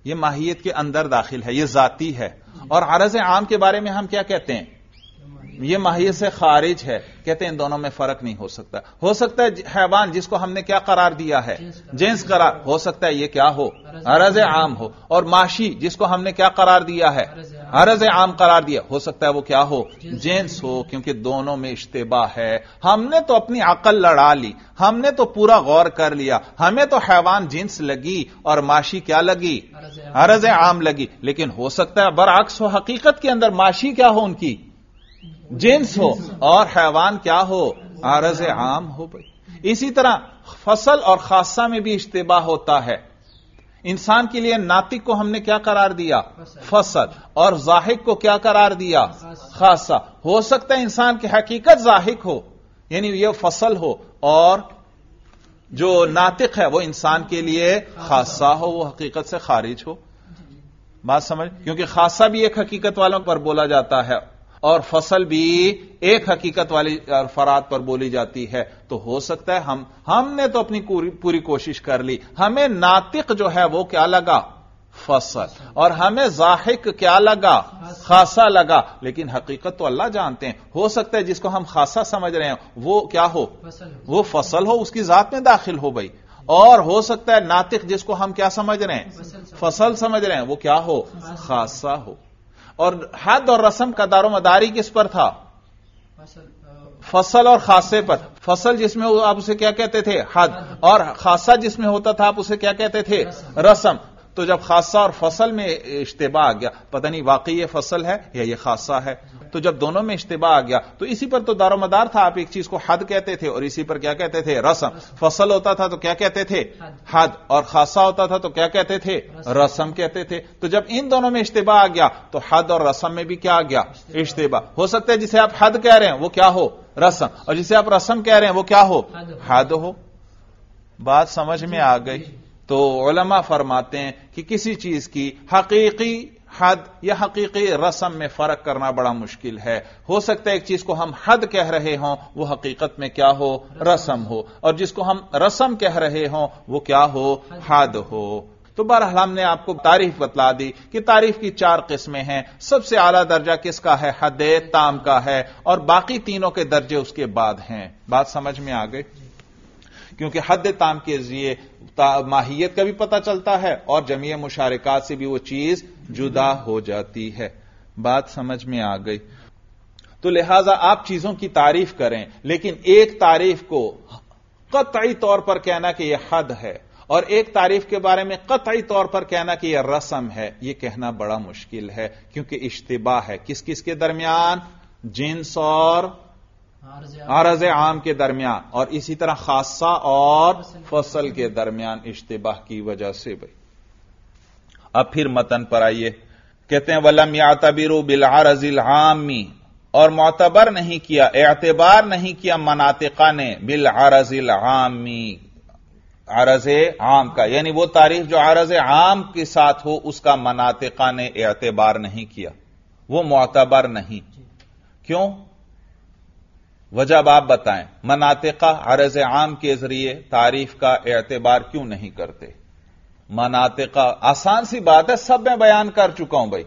یہ ماہیت کے اندر داخل ہے، یہ ذاتی ہے۔ اور عرض عام کے بارے میں ہم کیا کہتے ہیں؟ یہ ماہیت سے خارج ہے۔ کہتے ہیں ان دونوں میں فرق نہیں ہو سکتا۔ ہو سکتا ہے حیوان جس کو ہم نے کیا قرار دیا ہے؟ جنس قرار۔ ہو سکتا ہے یہ کیا ہو؟ عرض عام ہو۔ اور معاشی جس کو ہم نے کیا قرار دیا ہے؟ عرض عام۔ قرار دیا۔ ہو سکتا ہے وہ کیا ہو؟ جنس۔ ہو کیونکہ دونوں میں اشتباہ ہے۔ ہم نے تو اپنی عقل لڑا لی۔ ہم نے تو پورا غور کر لیا۔ ہمیں تو حیوان جنس لگی۔ اور معاشی کیا لگی؟ عرض عام۔ لگی۔ لیکن ہو سکتا ہے برعکس ہو حقیقت کے اندر معاشی کیا ہو ان کی؟ جنس ہو اور حیوان کیا ہو؟ عرض عام ہو بھائی۔ اسی طرح فصل اور خاصہ میں بھی اشتباہ ہوتا ہے۔ انسان کے لیے ناطق کو ہم نے کیا قرار دیا؟ فصل۔ اور زاہق کو کیا قرار دیا؟ خاصہ۔ ہو سکتا ہے انسان کی حقیقت زاہق ہو یعنی یہ فصل ہو اور جو ناطق ہے وہ انسان کے لیے خاصہ ہو، وہ حقیقت سے خارج ہو۔ بات سمجھ؟ کیونکہ خاصہ بھی ایک حقیقت والوں پر بولا جاتا ہے۔ اور فصل بھی ایک حقیقت والی فرات پر بولی جاتی ہے۔ تو ہو سکتا ہے ہم ہم نے تو اپنی پوری کوشش کر لی۔ ہمیں ناطق جو ہے وہ کیا لگا؟ فصل۔ اور ہمیں ذاہق کیا لگا؟ خاصا لگا۔ لیکن حقیقت تو اللہ جانتے ہیں۔ ہو سکتا ہے جس کو ہم خاصا سمجھ رہے ہیں وہ کیا ہو؟ وہ فصل ہو اس کی ذات میں داخل ہو گئی اور ہو سکتا ہے ناطق جس کو ہم کیا سمجھ رہے ہیں؟ فصل سمجھ۔ رہے ہیں۔ وہ کیا ہو؟ خاصا ہو۔ اور حد اور رسم کا دار و مداری کس پر تھا؟ فصل اور خاصے پر۔ فصل جس میں آپ اسے کیا کہتے تھے؟ حد۔ اور خاصہ جس میں ہوتا تھا آپ اسے کیا کہتے تھے؟ رسم۔ تو جب خاصہ اور فصل میں اشتباہ آ گیا پتہ نہیں واقعی یہ فصل ہے یا یہ خاصہ ہے۔ تو جب دونوں میں اشتباہ آ گیا تو اسی پر تو دار و مدار تھا آپ ایک چیز کو حد کہتے تھے اور اسی پر کیا کہتے تھے؟ رسم۔ فصل ہوتا تھا تو کیا کہتے تھے؟ حد۔ اور خاصہ ہوتا تھا تو کیا کہتے تھے؟ رسم۔ کہتے تھے۔ تو جب ان دونوں میں اشتباہ آ گیا تو حد اور رسم میں بھی کیا آ گیا؟ اشتباہ۔ ہو سکتا ہے جسے آپ حد کہہ رہے ہیں وہ کیا ہو؟ رسم۔ اور جسے آپ رسم کہہ رہے ہیں وہ کیا ہو؟ حد ہو۔ بات سمجھ میں آ گئی۔ تو علماء فرماتے ہیں کہ کسی چیز کی حقیقی حد یا حقیقی رسم میں فرق کرنا بڑا مشکل ہے۔ ہو سکتا ہے ایک چیز کو ہم حد کہہ رہے ہوں، وہ حقیقت میں کیا ہو؟ رسم ہو۔ اور جس کو ہم رسم کہہ رہے ہوں، وہ کیا ہو؟ حد ہو۔ تو بہرحال ہم نے آپ کو تعریف بتلا دی کہ تعریف کی چار قسمیں ہیں۔ سب سے اعلیٰ درجہ کس کا ہے؟ حد تام کا ہے۔ اور باقی تینوں کے درجے اس کے بعد ہیں۔ بات سمجھ میں آ گئی؟ کیونکہ حد تام کے ذریعے ماہیت کا بھی پتہ چلتا ہے اور جمعی مشارکات سے بھی وہ چیز جدا ہو جاتی ہے۔ بات سمجھ میں آ گئی۔ تو لہذا آپ چیزوں کی تعریف کریں، لیکن ایک تعریف کو قطعی طور پر کہنا کہ یہ حد ہے اور ایک تعریف کے بارے میں قطعی طور پر کہنا کہ یہ رسم ہے، یہ کہنا بڑا مشکل ہے کیونکہ اشتباہ ہے۔ کس کس کے درمیان؟ جنس اور عرض عام کے درمیان اور اسی طرح خاصہ اور فصل کے درمیان اشتباہ کی وجہ سے بھائی۔ اب پھر متن پر آئیے۔ کہتے ہیں، ولم یا تبیرو بالعرض العامی اور معتبر نہیں کیا، اعتبار نہیں کیا مناطقہ نے بالعرض العامی عرض عام کا یعنی وہ تعریف جو عرض عام کے ساتھ ہو، اس کا مناطقہ نے اعتبار نہیں کیا۔ وہ معتبر نہیں۔ کیوں؟ وجہ آپ بتائیں، مناطقہ عرض عام کے ذریعے تعریف کا اعتبار کیوں نہیں کرتے؟ مناطقہ آسان سی بات ہے، سب میں بیان کر چکا ہوں بھائی۔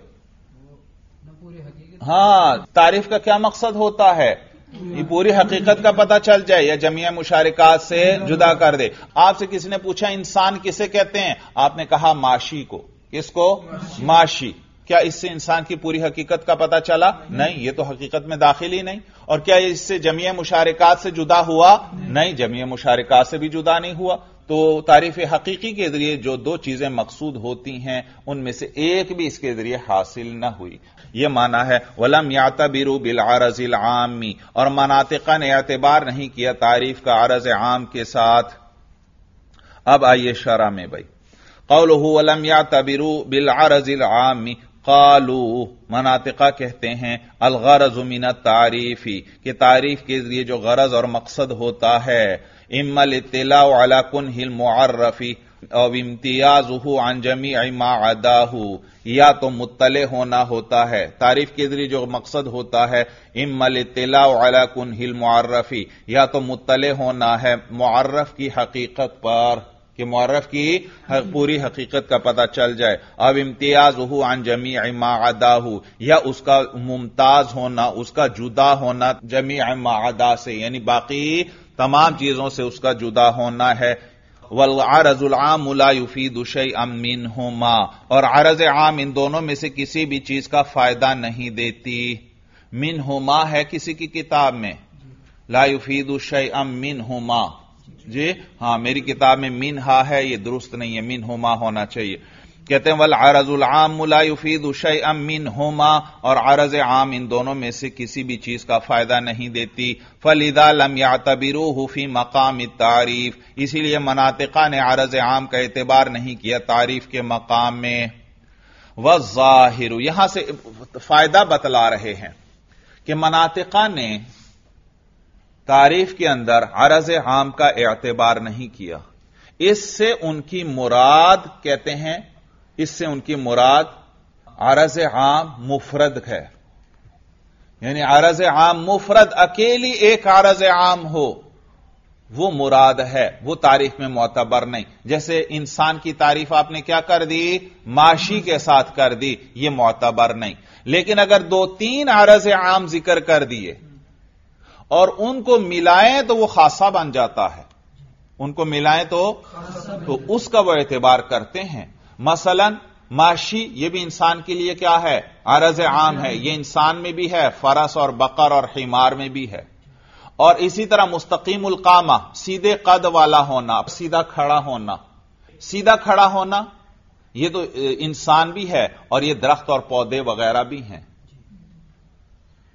ہاں تعریف کا کیا مقصد ہوتا ہے؟ یہ پوری حقیقت کا پتہ چل جائے یا جمعہ مشارکات سے جدا کر دے۔ آپ سے کسی نے پوچھا، انسان کسے کہتے ہیں؟ آپ نے کہا معاشی کو۔ کس کو؟ معاشی کیا اس سے انسان کی پوری حقیقت کا پتہ چلا؟ نہیں، یہ تو حقیقت میں داخل ہی نہیں۔ اور کیا اس سے جمعہ مشارکات سے جدا ہوا؟ نہیں جمعہ مشارکات سے بھی جدا نہیں ہوا۔ تو تعریف حقیقی کے ذریعے جو دو چیزیں مقصود ہوتی ہیں، ان میں سے ایک بھی اس کے ذریعے حاصل نہ ہوئی۔ یہ مانا ہے، ولم یاتا بیرو بالعرض العامی اور مناطقہ نے اعتبار نہیں کیا تعریف کا عرض عام کے ساتھ۔ اب آئیے شرح میں بھائی۔ قوله ولم یاتا بیرو بالعرض العامی قالو، مناطقہ کہتے ہیں، الغرض من التعریفی کہ تعریف کے ذریعے جو غرض اور مقصد ہوتا ہے۔ اما الاطلاع على کنہ المعرفی او امتیاز عن جمیع ما عداہ، یا تو مطلع ہونا ہوتا ہے۔ تعریف کے ذریعے جو مقصد ہوتا ہے، اما الاطلاع على کنہ المعرفی یا تو مطلع ہونا ہے معرف کی حقیقت پر۔ کہ معرف کی پوری حقیقت کا پتہ چل جائے۔ اب امتیاز ہو عن جمیع ما عدا یا اس کا ممتاز ہونا، اس کا جدا ہونا جمیع ما عدا سے یعنی باقی تمام چیزوں سے اس کا جدا ہونا ہے۔ والعرض العام لا يفيد شيئا منهما اور عرض عام ان دونوں میں سے کسی بھی چیز کا فائدہ نہیں دیتی۔ منهما ہے کسی کی کتاب میں۔ لا يفيد شيئا منهما جی؟ ہاں میری کتاب میں منہا ہے، یہ درست نہیں ہے منهما ہونا چاہیے۔ کہتے ہیں ول عرض العام لا يفيد شيئا منهما اور عرض عام ان دونوں میں سے کسی بھی چیز کا فائدہ نہیں دیتی۔ فلذا لم يعتبروه في مقام التعریف اسی لیے مناطقہ نے عرض عام کا اعتبار نہیں کیا تعریف کے مقام میں۔ والظاہر یہاں سے فائدہ بتلا رہے ہیں کہ مناطقہ نے تعریف کے اندر عرض عام کا اعتبار نہیں کیا۔ اس سے ان کی مراد کہتے ہیں، اس سے ان کی مراد عرض عام مفرد ہے۔ یعنی عرض عام مفرد اکیلی ایک عرض عام ہو، وہ مراد ہے، وہ تاریخ میں معتبر نہیں۔ جیسے انسان کی تعریف آپ نے کیا کر دی؟ معاشی کے ساتھ کر دی، یہ معتبر نہیں۔ لیکن اگر دو تین عرض عام ذکر کر دیے اور ان کو ملائیں تو وہ خاصا بن جاتا ہے۔ ان کو ملائیں تو تو اس کا وہ اعتبار کرتے ہیں۔ مثلا معاشی، یہ بھی انسان کے لیے کیا ہے؟ عرض عام ہے۔ یہ انسان میں بھی ہے، فرس اور بقر اور حمار میں بھی ہے۔ اور اسی طرح مستقیم القامہ سیدھے قد والا ہونا سیدھا کھڑا ہونا۔ سیدھا کھڑا ہونا، یہ تو انسان بھی ہے اور یہ درخت اور پودے وغیرہ بھی ہیں۔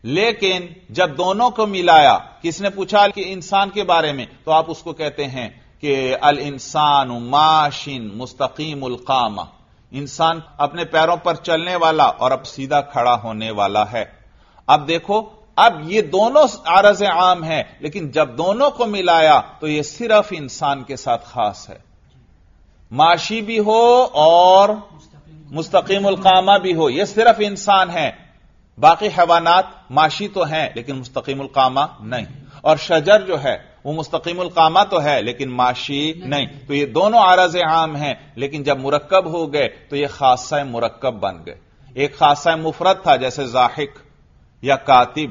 لیکن جب دونوں کو ملایا، کس نے پوچھا کہ انسان کے بارے میں؟ تو آپ اس کو کہتے ہیں کہ الانسان ماشن مستقیم القامہ۔ انسان اپنے پیروں پر چلنے والا اور اب سیدھا کھڑا ہونے والا ہے۔ اب دیکھو، اب یہ دونوں عرض عام ہیں، لیکن جب دونوں کو ملایا تو یہ صرف انسان کے ساتھ خاص ہے۔ معاشی بھی ہو اور مستقیم القامہ بھی ہو، یہ صرف انسان ہے۔ باقی حیوانات معاشی تو ہیں لیکن مستقیم القامہ نہیں۔ اور شجر جو ہے، وہ مستقیم القامہ تو ہے لیکن معاشی نہیں۔ تو یہ دونوں عرض عام ہیں، لیکن جب مرکب ہو گئے تو یہ خاصہ مرکب بن گئے۔ ایک خاصہ مفرد تھا جیسے زاحق یا کاتب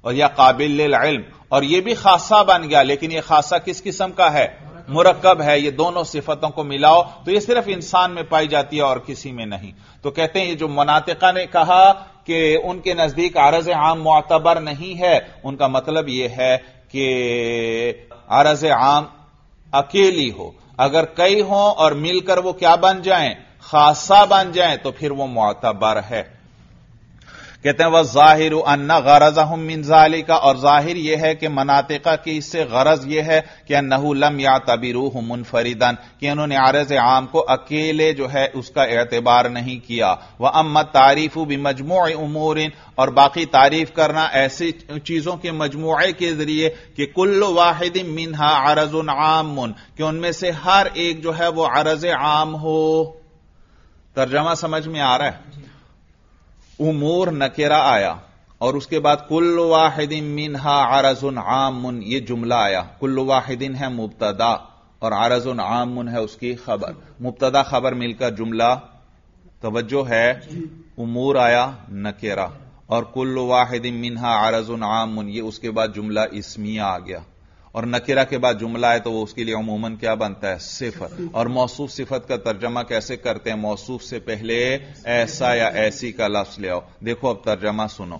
اور یا قابل للعلم، اور یہ بھی خاصہ بن گیا، لیکن یہ خاصہ کس قسم کا ہے؟ مرکب ہے، یہ دونوں صفتوں کو ملاؤ، تو یہ صرف انسان میں پائی جاتی ہے اور کسی میں نہیں۔ تو کہتے ہیں یہ جو مناطقہ نے کہا کہ ان کے نزدیک عرض عام معتبر نہیں ہے، ان کا مطلب یہ ہے کہ عرض عام اکیلی ہو۔ اگر کئی ہوں اور مل کر وہ کیا بن جائیں، خاصہ بن جائیں، تو پھر وہ معتبر ہے۔ کہتے ہیں وہ ظاہر ان غرض منظالی کا اور ظاہر یہ ہے کہ مناطقہ کی اس سے غرض یہ ہے کہ انہو لم یا تبیروہ منفردن کہ انہوں نے عرض عام کو اکیلے جو ہے اس کا اعتبار نہیں کیا. وہ امت تعریف بھی مجموع امور اور باقی تعریف کرنا ایسی چیزوں کے مجموعے کے ذریعے کہ کل واحد منہا عرض عام، کہ ان میں سے ہر ایک جو ہے وہ عرض عام ہو. ترجمہ سمجھ میں آ رہا ہے؟ امور نکیرا آیا اور اس کے بعد کل واحد منہا عرض عام یہ جملہ آیا۔ کل واحد ہے مبتدا اور عرض عام ہے اس کی خبر۔ مبتدا خبر مل کر جملہ توجہ ہے۔ امور آیا نکیرا اور کل واحد منہا عرض عام یہ اس کے بعد جملہ اسمیہ آ گیا۔ اور نکرہ کے بعد جملہ ہے تو وہ اس کے لیے عموماً کیا بنتا ہے؟ صفت. اور موصوف صفت کا ترجمہ کیسے کرتے ہیں؟ موصوف سے پہلے ایسا یا ایسی کا لفظ لے آؤ۔ دیکھو اب ترجمہ سنو۔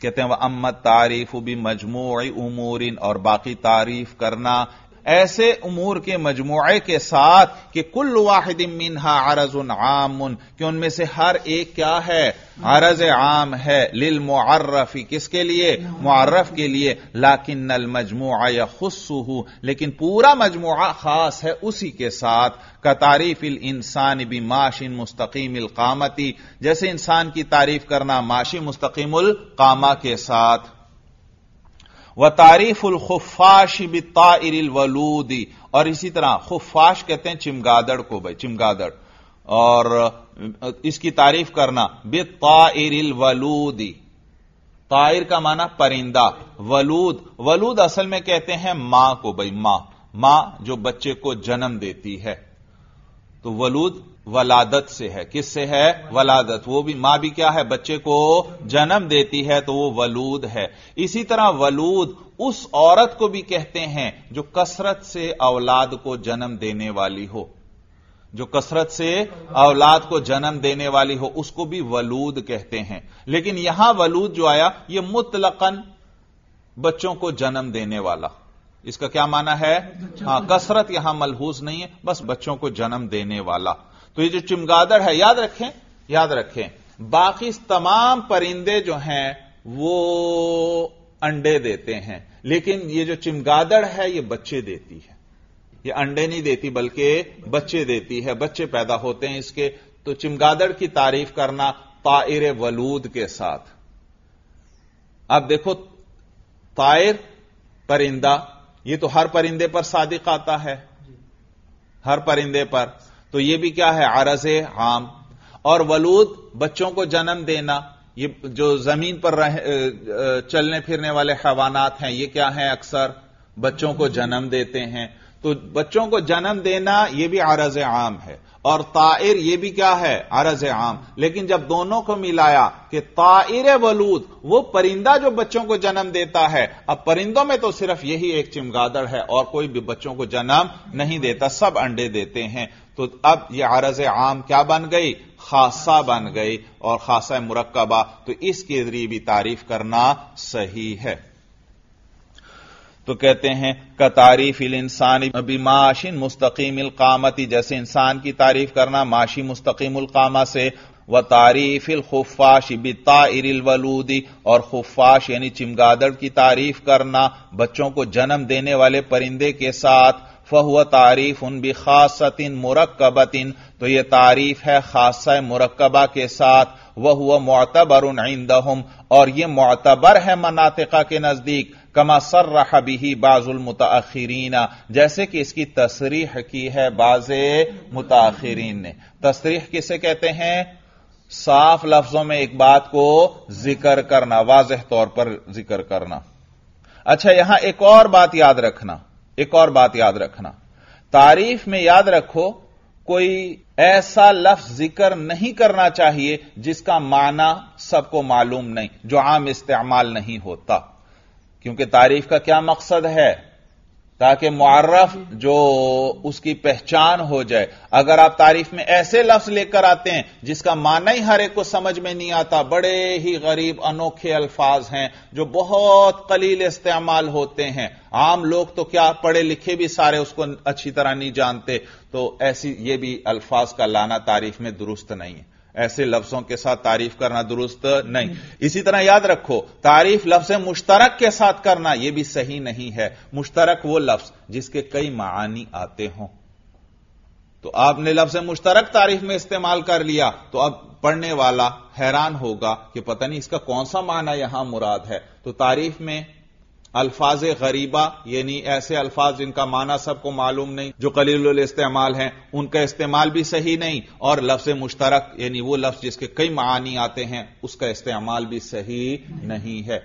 کہتے ہیں وہ امت تعریف بھی مجموعی امورین اور باقی تعریف کرنا ایسے امور کے مجموعے کے ساتھ کہ کل واحد منہا عرض عام، کہ ان میں سے ہر ایک کیا ہے؟ عرض عام ہے، للمعرفی. کس کے لیے؟ معرف کے لیے. لاکن المجموعہ یا لیکن پورا مجموعہ خاص ہے اسی کے ساتھ. کا تعریف الانسان بھی معاشن مستقیم القامتی. جیسے انسان کی تعریف کرنا معاشی مستقیم القامہ کے ساتھ. و تعریف الخفاش بطائر الولودی اور اسی طرح خفاش کہتے ہیں چمگادڑ کو بھائی، چمگادڑ۔ اور اس کی تعریف کرنا بطائر الولودی طائر کا معنی پرندہ، ولود۔ ولود اصل میں کہتے ہیں ماں کو بھائی، ماں۔ ماں جو بچے کو جنم دیتی ہے۔ تو ولود ولادت سے ہے۔ کس سے ہے؟ ولادت۔ وہ بھی ماں بھی کیا ہے؟ بچے کو جنم دیتی ہے تو وہ ولود ہے۔ اسی طرح ولود اس عورت کو بھی کہتے ہیں جو کثرت سے اولاد کو جنم دینے والی ہو۔ جو کثرت سے اولاد کو جنم دینے والی ہو، اس کو بھی ولود کہتے ہیں۔ لیکن یہاں ولود جو آیا، یہ مطلقاً بچوں کو جنم دینے والا۔ اس کا کیا معنی ہے؟ ہاں کثرت یہاں ملحوظ نہیں ہے، بس بچوں کو جنم دینے والا۔ تو یہ جو چمگادڑ ہے، یاد رکھیں یاد رکھیں، باقی تمام پرندے جو ہیں، وہ انڈے دیتے ہیں۔ لیکن یہ جو چمگادڑ ہے، یہ بچے دیتی ہے۔ یہ انڈے نہیں دیتی، بلکہ بچے دیتی ہے۔ بچے پیدا ہوتے ہیں اس کے۔ تو چمگادڑ کی تعریف کرنا طائر ولود کے ساتھ۔ اب دیکھو، طائر پرندہ یہ تو ہر پرندے پر صادق آتا ہے۔ ہر پرندے پر۔ تو یہ بھی کیا ہے؟ عرض عام۔ اور ولود بچوں کو جنم دینا یہ جو زمین پر چلنے پھرنے والے حیوانات ہیں یہ کیا ہیں اکثر؟ بچوں کو جنم دیتے ہیں۔ تو بچوں کو جنم دینا یہ بھی عرض عام ہے اور طائر یہ بھی کیا ہے عرض عام لیکن جب دونوں کو ملایا کہ طائر ولود وہ پرندہ جو بچوں کو جنم دیتا ہے اب پرندوں میں تو صرف یہی ایک چمگادڑ ہے اور کوئی بھی بچوں کو جنم نہیں دیتا، سب انڈے دیتے ہیں۔ تو اب یہ عرض عام کیا بن گئی؟ خاصہ بن گئی اور خاصہ مرکبہ۔ تو اس کے ذریعے بھی تعریف کرنا صحیح ہے۔ تو کہتے ہیں، کا تعریف الانسان ابھی معاشن مستقیم القامتی جیسے انسان کی تعریف کرنا معاشی مستقیم القامہ سے، و تعریف الخفاش بطائر الولودی اور خفاش یعنی چمگادڑ کی تعریف کرنا بچوں کو جنم دینے والے پرندے کے ساتھ، فہو تعریف ان بھی خاص مرکبتن تو یہ تعریف ہے خاصہ مرکبہ کے ساتھ وہ ہوا معتبر عندہم اور یہ معتبر ہے مناطقہ کے نزدیک۔ کما سر رہا بھی باز المتاخرین جیسے کہ اس کی تصریح کی ہے باز متاخرین نے۔ تصریح کسے کہتے ہیں؟ صاف لفظوں میں ایک بات کو ذکر کرنا، واضح طور پر ذکر کرنا۔ اچھا یہاں ایک اور بات یاد رکھنا، ایک اور بات یاد رکھنا۔ تعریف میں یاد رکھو، کوئی ایسا لفظ ذکر نہیں کرنا چاہیے جس کا معنی سب کو معلوم نہیں، جو عام استعمال نہیں ہوتا۔ کیونکہ تعریف کا کیا مقصد ہے؟ تاکہ معرف جو اس کی پہچان ہو جائے۔ اگر آپ تعریف میں ایسے لفظ لے کر آتے ہیں جس کا معنی ہی ہر ایک کو سمجھ میں نہیں آتا، بڑے ہی غریب، انوکھے الفاظ ہیں جو بہت قلیل استعمال ہوتے ہیں۔ عام لوگ تو کیا پڑھے لکھے بھی سارے اس کو اچھی طرح نہیں جانتے۔ تو ایسی یہ بھی الفاظ کا لانا تعریف میں درست نہیں ہے۔ ایسے لفظوں کے ساتھ تعریف کرنا درست نہیں۔ اسی طرح یاد رکھو، تعریف لفظ مشترک کے ساتھ کرنا یہ بھی صحیح نہیں ہے۔ مشترک وہ لفظ جس کے کئی معانی آتے ہوں۔ تو آپ نے لفظ مشترک تعریف میں استعمال کر لیا تو اب پڑھنے والا حیران ہوگا کہ پتہ نہیں اس کا کون سا معنی یہاں مراد ہے۔ تو تعریف میں الفاظ غریبہ یعنی ایسے الفاظ جن کا معنی سب کو معلوم نہیں، جو قلیل الاستعمال ہیں، ان کا استعمال بھی صحیح نہیں، اور لفظ مشترک یعنی وہ لفظ جس کے کئی معانی آتے ہیں، اس کا استعمال بھی صحیح نہیں ہے۔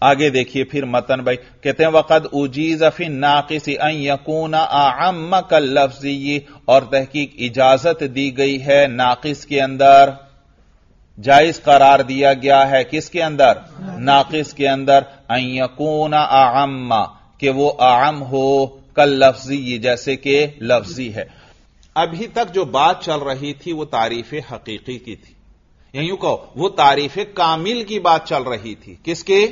آگے دیکھیے پھر متن بھائی، کہتے ہیں وقت اجیز فن ناقص ان یقون اعم کل لفظی اور تحقیق اجازت دی گئی ہے ناقص کے اندر۔ جائز قرار دیا گیا ہے کس کے اندر؟ ناقص کے اندر۔ یقون اعم، کہ وہ اعم ہو کل لفظی جیسے کہ لفظی ہے۔ ابھی تک جو بات چل رہی تھی وہ تعریف حقیقی کی تھی۔ یعنی یوں کہو، وہ تعریف کامل کی بات چل رہی تھی۔ کس کی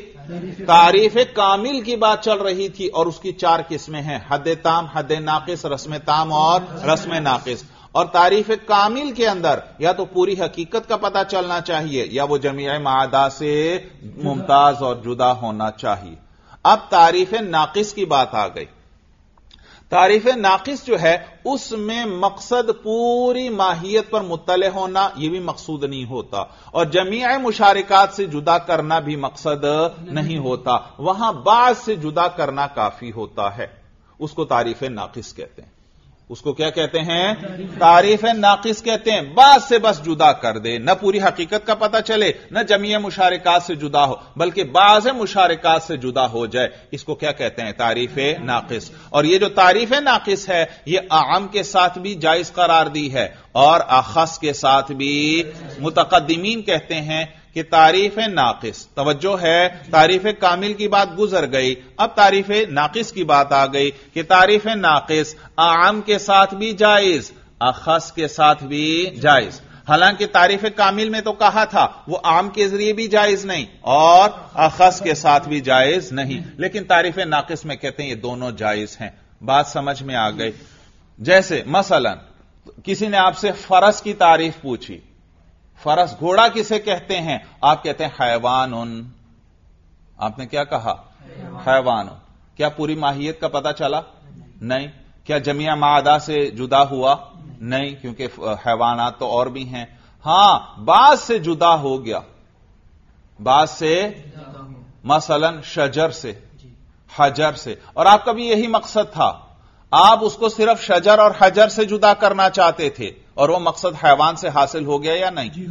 تعریف کامل کی بات چل رہی تھی اور اس کی چار قسمیں ہیں۔ حد تام، حد ناقص، رسم تام اور رسم ناقص۔ اور تعریف کامل کے اندر، یا تو پوری حقیقت کا پتہ چلنا چاہیے، یا وہ جمیع معدہ سے ممتاز اور جدا ہونا چاہیے۔ اب تعریف ناقص کی بات آ گئی۔ تعریف ناقص جو ہے، اس میں مقصد پوری ماہیت پر مطلع ہونا، یہ بھی مقصود نہیں ہوتا۔ اور جمیع مشارکات سے جدا کرنا بھی مقصد نہیں ہوتا۔ وہاں بعض سے جدا کرنا کافی ہوتا ہے۔ اس کو تعریف ناقص کہتے ہیں۔ اس کو کیا کہتے ہیں؟ تعریف ناقص کہتے ہیں۔ بعض سے بس جدا کر دے، نہ پوری حقیقت کا پتہ چلے، نہ جمیع مشارکات سے جدا ہو، بلکہ بعض مشارکات سے جدا ہو جائے۔ اس کو کیا کہتے ہیں؟ تعریف ناقص۔ اور یہ جو تعریف ناقص ہے، یہ عام کے ساتھ بھی جائز قرار دی ہے اور اخص کے ساتھ بھی متقدمین کہتے ہیں کہ تعریف ناقص، توجہ ہے، تعریف کامل کی بات گزر گئی، اب تعریف ناقص کی بات آ گئی کہ تعریف ناقص عام کے ساتھ بھی جائز، اخص کے ساتھ بھی جائز۔ حالانکہ تعریف کامل میں تو کہا تھا، وہ عام کے ذریعے بھی جائز نہیں اور اخص کے ساتھ بھی جائز نہیں۔ لیکن تعریف ناقص میں کہتے ہیں یہ دونوں جائز ہیں۔ بات سمجھ میں آ گئی۔ جیسے مثلا کسی نے آپ سے فرض کی تعریف پوچھی۔ فرس گھوڑا کسے کہتے ہیں؟ آپ کہتے ہیں حیوان آپ نے کیا کہا؟ حیوان کیا پوری ماہیت کا پتا چلا؟ نہیں۔ کیا جمعہ معدہ سے جدا ہوا؟ نہیں، کیونکہ حیوانات تو اور بھی ہیں۔ ہاں بعض سے جدا ہو گیا۔ بعض سے مثلا شجر سے۔ حجر سے۔ اور آپ کا بھی یہی مقصد تھا۔ آپ اس کو صرف شجر اور حجر سے جدا کرنا چاہتے تھے۔ اور وہ مقصد حیوان سے حاصل ہو گیا یا نہیں؟ جی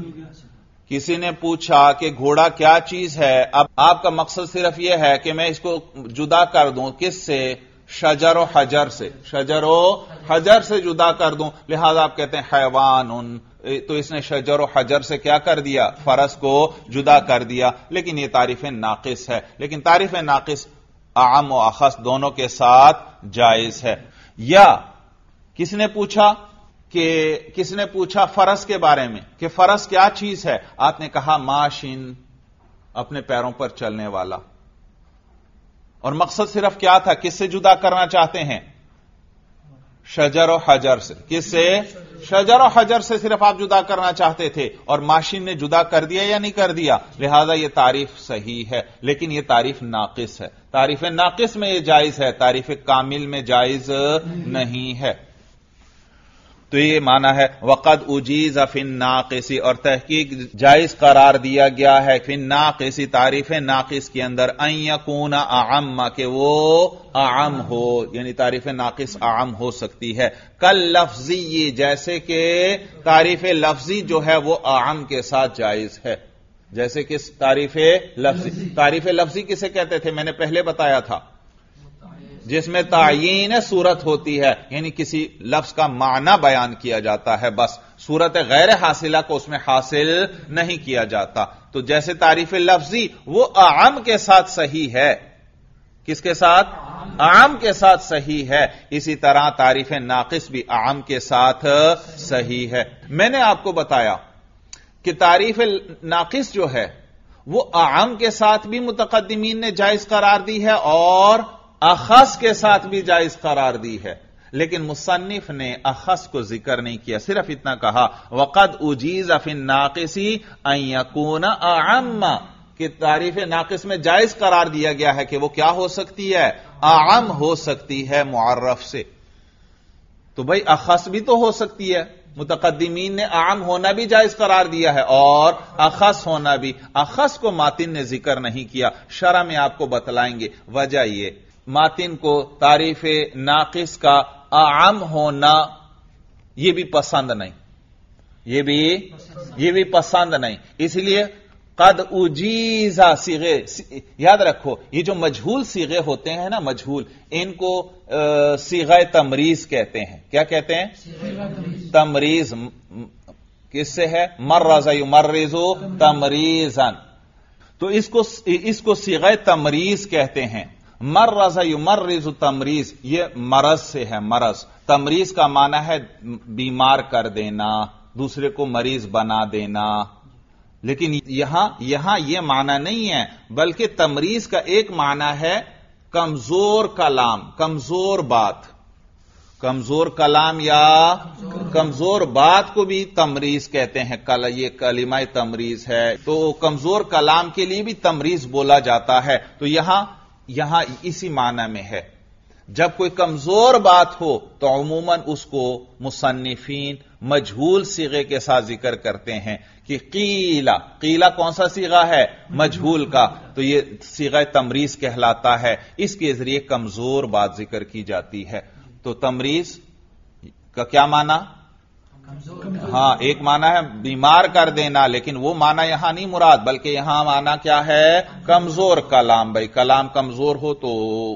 کسی نے پوچھا کہ گھوڑا کیا چیز ہے؟ اب آپ کا مقصد صرف یہ ہے کہ میں اس کو جدا کر دوں کس سے؟ شجر و حجر سے۔ شجر و حجر سے جدا کر دوں۔ لہذا آپ کہتے ہیں حیوان۔ ان تو اس نے شجر و حجر سے کیا کر دیا؟ فرض کو جدا کر دیا۔ لیکن یہ تعریف ناقص ہے۔ لیکن تعریف ناقص عام و اخص دونوں کے ساتھ جائز ہے۔ یا کس نے پوچھا؟ کہ کس نے پوچھا فرض کے بارے میں کہ فرض کیا چیز ہے؟ آپ نے کہا ماشین اپنے پیروں پر چلنے والا۔ اور مقصد صرف کیا تھا؟ کس سے جدا کرنا چاہتے ہیں؟ شجر و حجر سے۔ کس سے؟ شجر و حجر سے صرف آپ جدا کرنا چاہتے تھے۔ اور ماشین نے جدا کر دیا یا نہیں کر دیا؟ لہذا یہ تعریف صحیح ہے، لیکن یہ تعریف ناقص ہے۔ تعریف ناقص میں یہ جائز ہے، تعریف کامل میں جائز نہیں ہے۔ تو یہ مانا ہے، وقد اجیز فن ناقصی اور تحقیق جائز قرار دیا گیا ہے فن ناقصی تعریف ناقص کے اندر یکون اعم کہ وہ اعم ہو یعنی تعریف ناقص اعم ہو سکتی ہے۔ کل لفظی جیسے کہ تعریف لفظی جو ہے، وہ اعم کے ساتھ جائز ہے۔ جیسے کہ تعریف لفظی تعریف لفظی کسے کہتے تھے؟ میں نے پہلے بتایا تھا۔ جس میں تعین صورت ہوتی ہے یعنی کسی لفظ کا معنی بیان کیا جاتا ہے، بس صورت غیر حاصلہ کو اس میں حاصل نہیں کیا جاتا۔ تو جیسے تعریف لفظی، وہ عام کے ساتھ صحیح ہے۔ کس کے ساتھ؟ عام کے ساتھ صحیح ہے۔ اسی طرح تعریف ناقص بھی عام کے ساتھ صحیح ہے۔ میں نے آپ کو بتایا کہ تعریف ناقص جو ہے، وہ عام کے ساتھ بھی متقدمین نے جائز قرار دی ہے اور اخص کے ساتھ بھی جائز قرار دی ہے۔ لیکن مصنف نے اخص کو ذکر نہیں کیا، صرف اتنا کہا، وقد اجیز افن ناقصی یقون اعم کہ تعریف ناقص میں جائز قرار دیا گیا ہے کہ وہ کیا ہو سکتی ہے؟ اعم ہو سکتی ہے معرف سے۔ تو بھائی اخص بھی تو ہو سکتی ہے۔ متقدمین نے عام ہونا بھی جائز قرار دیا ہے اور اخص ہونا بھی۔ اخص کو ماتن نے ذکر نہیں کیا۔ شرح میں آپ کو بتلائیں گے۔ وجہ یہ ماتن کو تعریف ناقص کا عام ہونا یہ بھی پسند نہیں۔ یہ بھی یہ بھی پسند نہیں۔ اس لیے قد اجیزا سیغے یاد رکھو، یہ جو مجھول سیغے ہوتے ہیں نا، مجھول، ان کو سیغہ تمریز کہتے ہیں۔ کیا کہتے ہیں؟ تمریز۔ کس سے ہے؟ مرزا مرزو تمریزن تو اس کو اس کو سیغہ تمریز کہتے ہیں۔ مر رضا مرز تمریز یہ مرض سے ہے مرض۔ تمریز کا معنی ہے بیمار کر دینا، دوسرے کو مریض بنا دینا۔ لیکن یہاں یہاں یہ معنی نہیں ہے، بلکہ تمریز کا ایک معنی ہے کمزور کلام، کمزور بات۔ کمزور کلام یا کمزور بات کو بھی تمریز کہتے ہیں۔ کل، یہ کلمہ تمریز ہے۔ تو کمزور کلام کے لیے بھی تمریز بولا جاتا ہے۔ تو یہاں یہاں اسی معنی میں ہے۔ جب کوئی کمزور بات ہو تو عموماً اس کو مصنفین مجھول سیغے کے ساتھ ذکر کرتے ہیں کہ قیلا قیلا کون سا سیگا ہے؟ مجھول کا۔ تو یہ سیگا تمریز کہلاتا ہے۔ اس کے ذریعے کمزور بات ذکر کی جاتی ہے۔ تو تمریز کا کیا معنی؟ ہاں ایک معنی ہے بیمار کر دینا، لیکن وہ معنی یہاں نہیں مراد، بلکہ یہاں معنی کیا ہے؟ کمزور کلام، بھائی، کلام کمزور ہو تو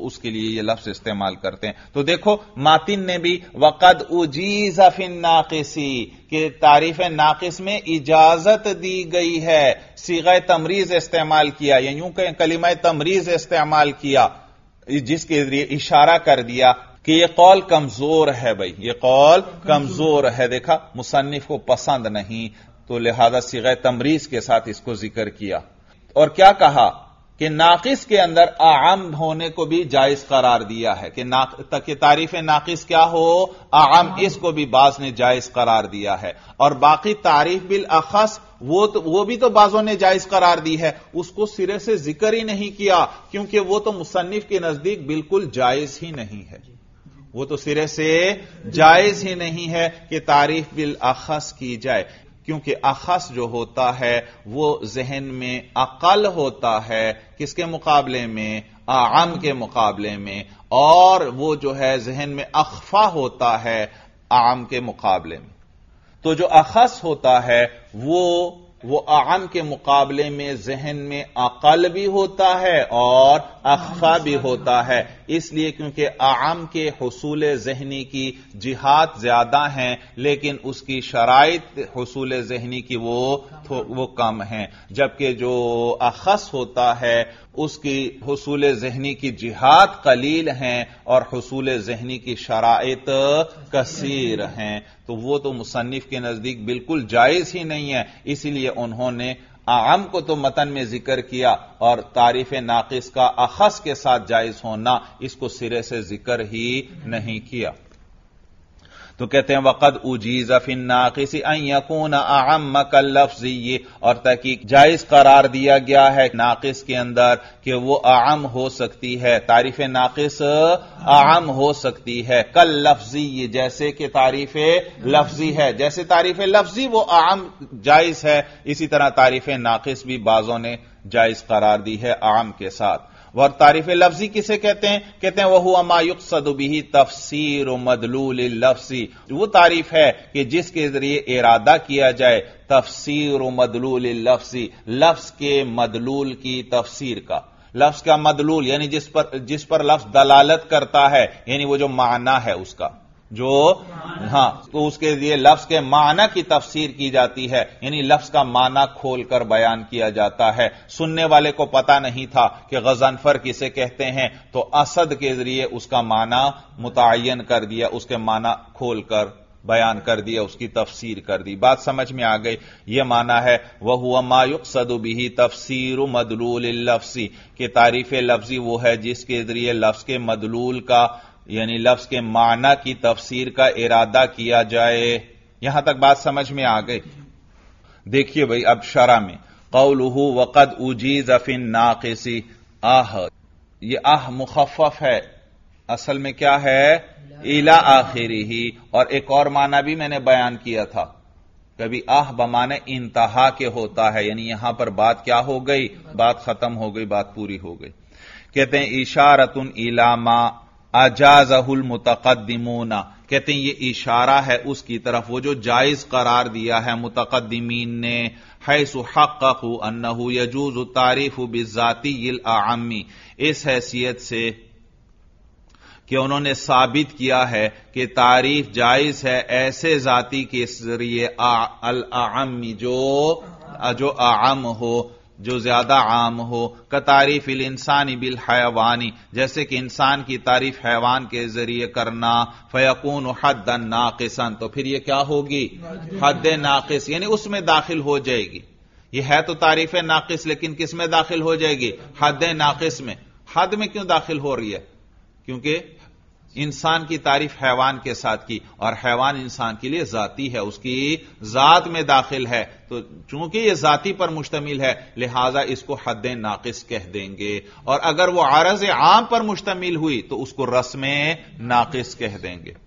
اس کے لیے یہ لفظ استعمال کرتے ہیں۔ تو دیکھو، ماتن نے بھی وقد اجیز فن ناقصی کہ تعریف ناقص میں اجازت دی گئی ہے۔ سیغ تمریز استعمال کیا، یا یوں کہ کلمہ تمریز استعمال کیا، جس کے ذریعے اشارہ کر دیا۔ کہ یہ قول کمزور ہے بھائی، یہ قول کمزور ہے۔ دیکھا، مصنف کو پسند نہیں، تو لہذا سیغ تمریز کے ساتھ اس کو ذکر کیا۔ اور کیا کہا؟ کہ ناقص کے اندر اعم ہونے کو بھی جائز قرار دیا ہے۔ کہ تعریف ناقص کیا ہو، اعم اس کو بھی بعض نے جائز قرار دیا ہے۔ اور باقی تعریف بالاخص، وہ تو، وہ بھی تو بعضوں نے جائز قرار دی ہے۔ اس کو سرے سے ذکر ہی نہیں کیا، کیونکہ وہ تو مصنف کے نزدیک بالکل جائز ہی نہیں ہے۔ وہ تو سرے سے جائز ہی نہیں ہے کہ تعریف بالاخص کی جائے، کیونکہ اخص جو ہوتا ہے وہ ذہن میں عقل ہوتا ہے کس کے مقابلے میں؟ عام کے مقابلے میں، اور وہ جو ہے ذہن میں اخفا ہوتا ہے عام کے مقابلے میں۔ تو جو اخص ہوتا ہے وہ وہ عام کے مقابلے میں ذہن میں عقل بھی ہوتا ہے اور اخفا بھی ہوتا ہے۔ اس لیے کیونکہ عام کے حصول ذہنی کی جہاد زیادہ ہیں، لیکن اس کی شرائط حصول ذہنی کی وہ وہ کم ہیں۔ جبکہ جو اخص ہوتا ہے اس کی حصول ذہنی کی جہاد قلیل ہیں اور حصول ذہنی کی شرائط کثیر ہیں۔ تو وہ تو مصنف کے نزدیک بالکل جائز ہی نہیں ہے۔ اسی لیے انہوں نے عام کو تو متن میں ذکر کیا اور تعریف ناقص کا اخص کے ساتھ جائز ہونا اس کو سرے سے ذکر ہی نہیں کیا۔ تو کہتے ہیں، وقد اجیز فن ناقص ان یکون اعم کل لفظی اور تحقیق جائز قرار دیا گیا ہے ناقص کے اندر کہ وہ اعم ہو سکتی ہے، تعریف ناقص اعم ہو سکتی ہے کل لفظی جیسے کہ تعریف لفظی ہے، جیسے تعریف لفظی وہ اعم جائز ہے، اسی طرح تعریف ناقص بھی بعضوں نے جائز قرار دی ہے عام کے ساتھ۔ اور تعریف لفظی کسے کہتے ہیں؟ کہتے ہیں وہ اما یقصد بھی تفسیر و مدلول لفظی وہ تعریف ہے کہ جس کے ذریعے ارادہ کیا جائے تفسیر و مدلول لفظی لفظ کے مدلول کی تفسیر کا۔ لفظ کا مدلول یعنی جس پر جس پر لفظ دلالت کرتا ہے یعنی وہ جو معنی ہے اس کا۔ جو ہاں تو اس کے لیے لفظ کے معنی کی تفسیر کی جاتی ہے یعنی لفظ کا معنی کھول کر بیان کیا جاتا ہے۔ سننے والے کو پتا نہیں تھا کہ غزنفر کسے کہتے ہیں، تو اسد کے ذریعے اس کا معنی متعین کر دیا، اس کے معنی کھول کر بیان کر دیا، اس کی تفسیر کر دی۔ بات سمجھ میں آ گئی۔ یہ مانا ہے وہ ہوا مایوق سدو بھی تفسیر مدلول لفظی کہ تعریف لفظی وہ ہے جس کے ذریعے لفظ کے مدلول کا یعنی لفظ کے معنی کی تفسیر کا ارادہ کیا جائے۔ یہاں تک بات سمجھ میں آ گئی۔ دیکھیے بھائی اب شرح میں۔ قولہ وقد اجیز فن ناقصی آہ، یہ آہ مخفف ہے۔ اصل میں کیا ہے؟ الا آخری ہی اور ایک اور معنی بھی میں نے بیان کیا تھا۔ کبھی آہ بمانے انتہا کے ہوتا ہے۔ یعنی یہاں پر بات کیا ہو گئی؟ بات ختم ہو گئی، بات پوری ہو گئی۔ کہتے ہیں اشارت علامہ اجاز المتقدمون۔ کہتے ہیں یہ اشارہ ہے اس کی طرف، وہ جو جائز قرار دیا ہے متقدمین نے، حیث حققوا انه يجوز التعریف بالذاتی الاعمی اس حیثیت سے کہ انہوں نے ثابت کیا ہے کہ تعریف جائز ہے ایسے ذاتی کے ذریعے الاعمی جو جو اعم ہو۔ جو زیادہ عام ہو کا تعریف الانسانی بالحیوانی، جیسے کہ انسان کی تعریف حیوان کے ذریعے کرنا، فیقون حد ناقصا، تو پھر یہ کیا ہوگی؟ حد ناقص یعنی اس میں داخل ہو جائے گی۔ یہ ہے تو تعریف ناقص، لیکن کس میں داخل ہو جائے گی؟ حد ناقص میں۔ حد میں کیوں داخل ہو رہی ہے؟ کیونکہ انسان کی تعریف حیوان کے ساتھ کی اور حیوان انسان کے لیے ذاتی ہے، اس کی ذات میں داخل ہے۔ تو چونکہ یہ ذاتی پر مشتمل ہے، لہذا اس کو حد ناقص کہہ دیں گے۔ اور اگر وہ عارض عام پر مشتمل ہوئی تو اس کو رسم ناقص کہہ دیں گے۔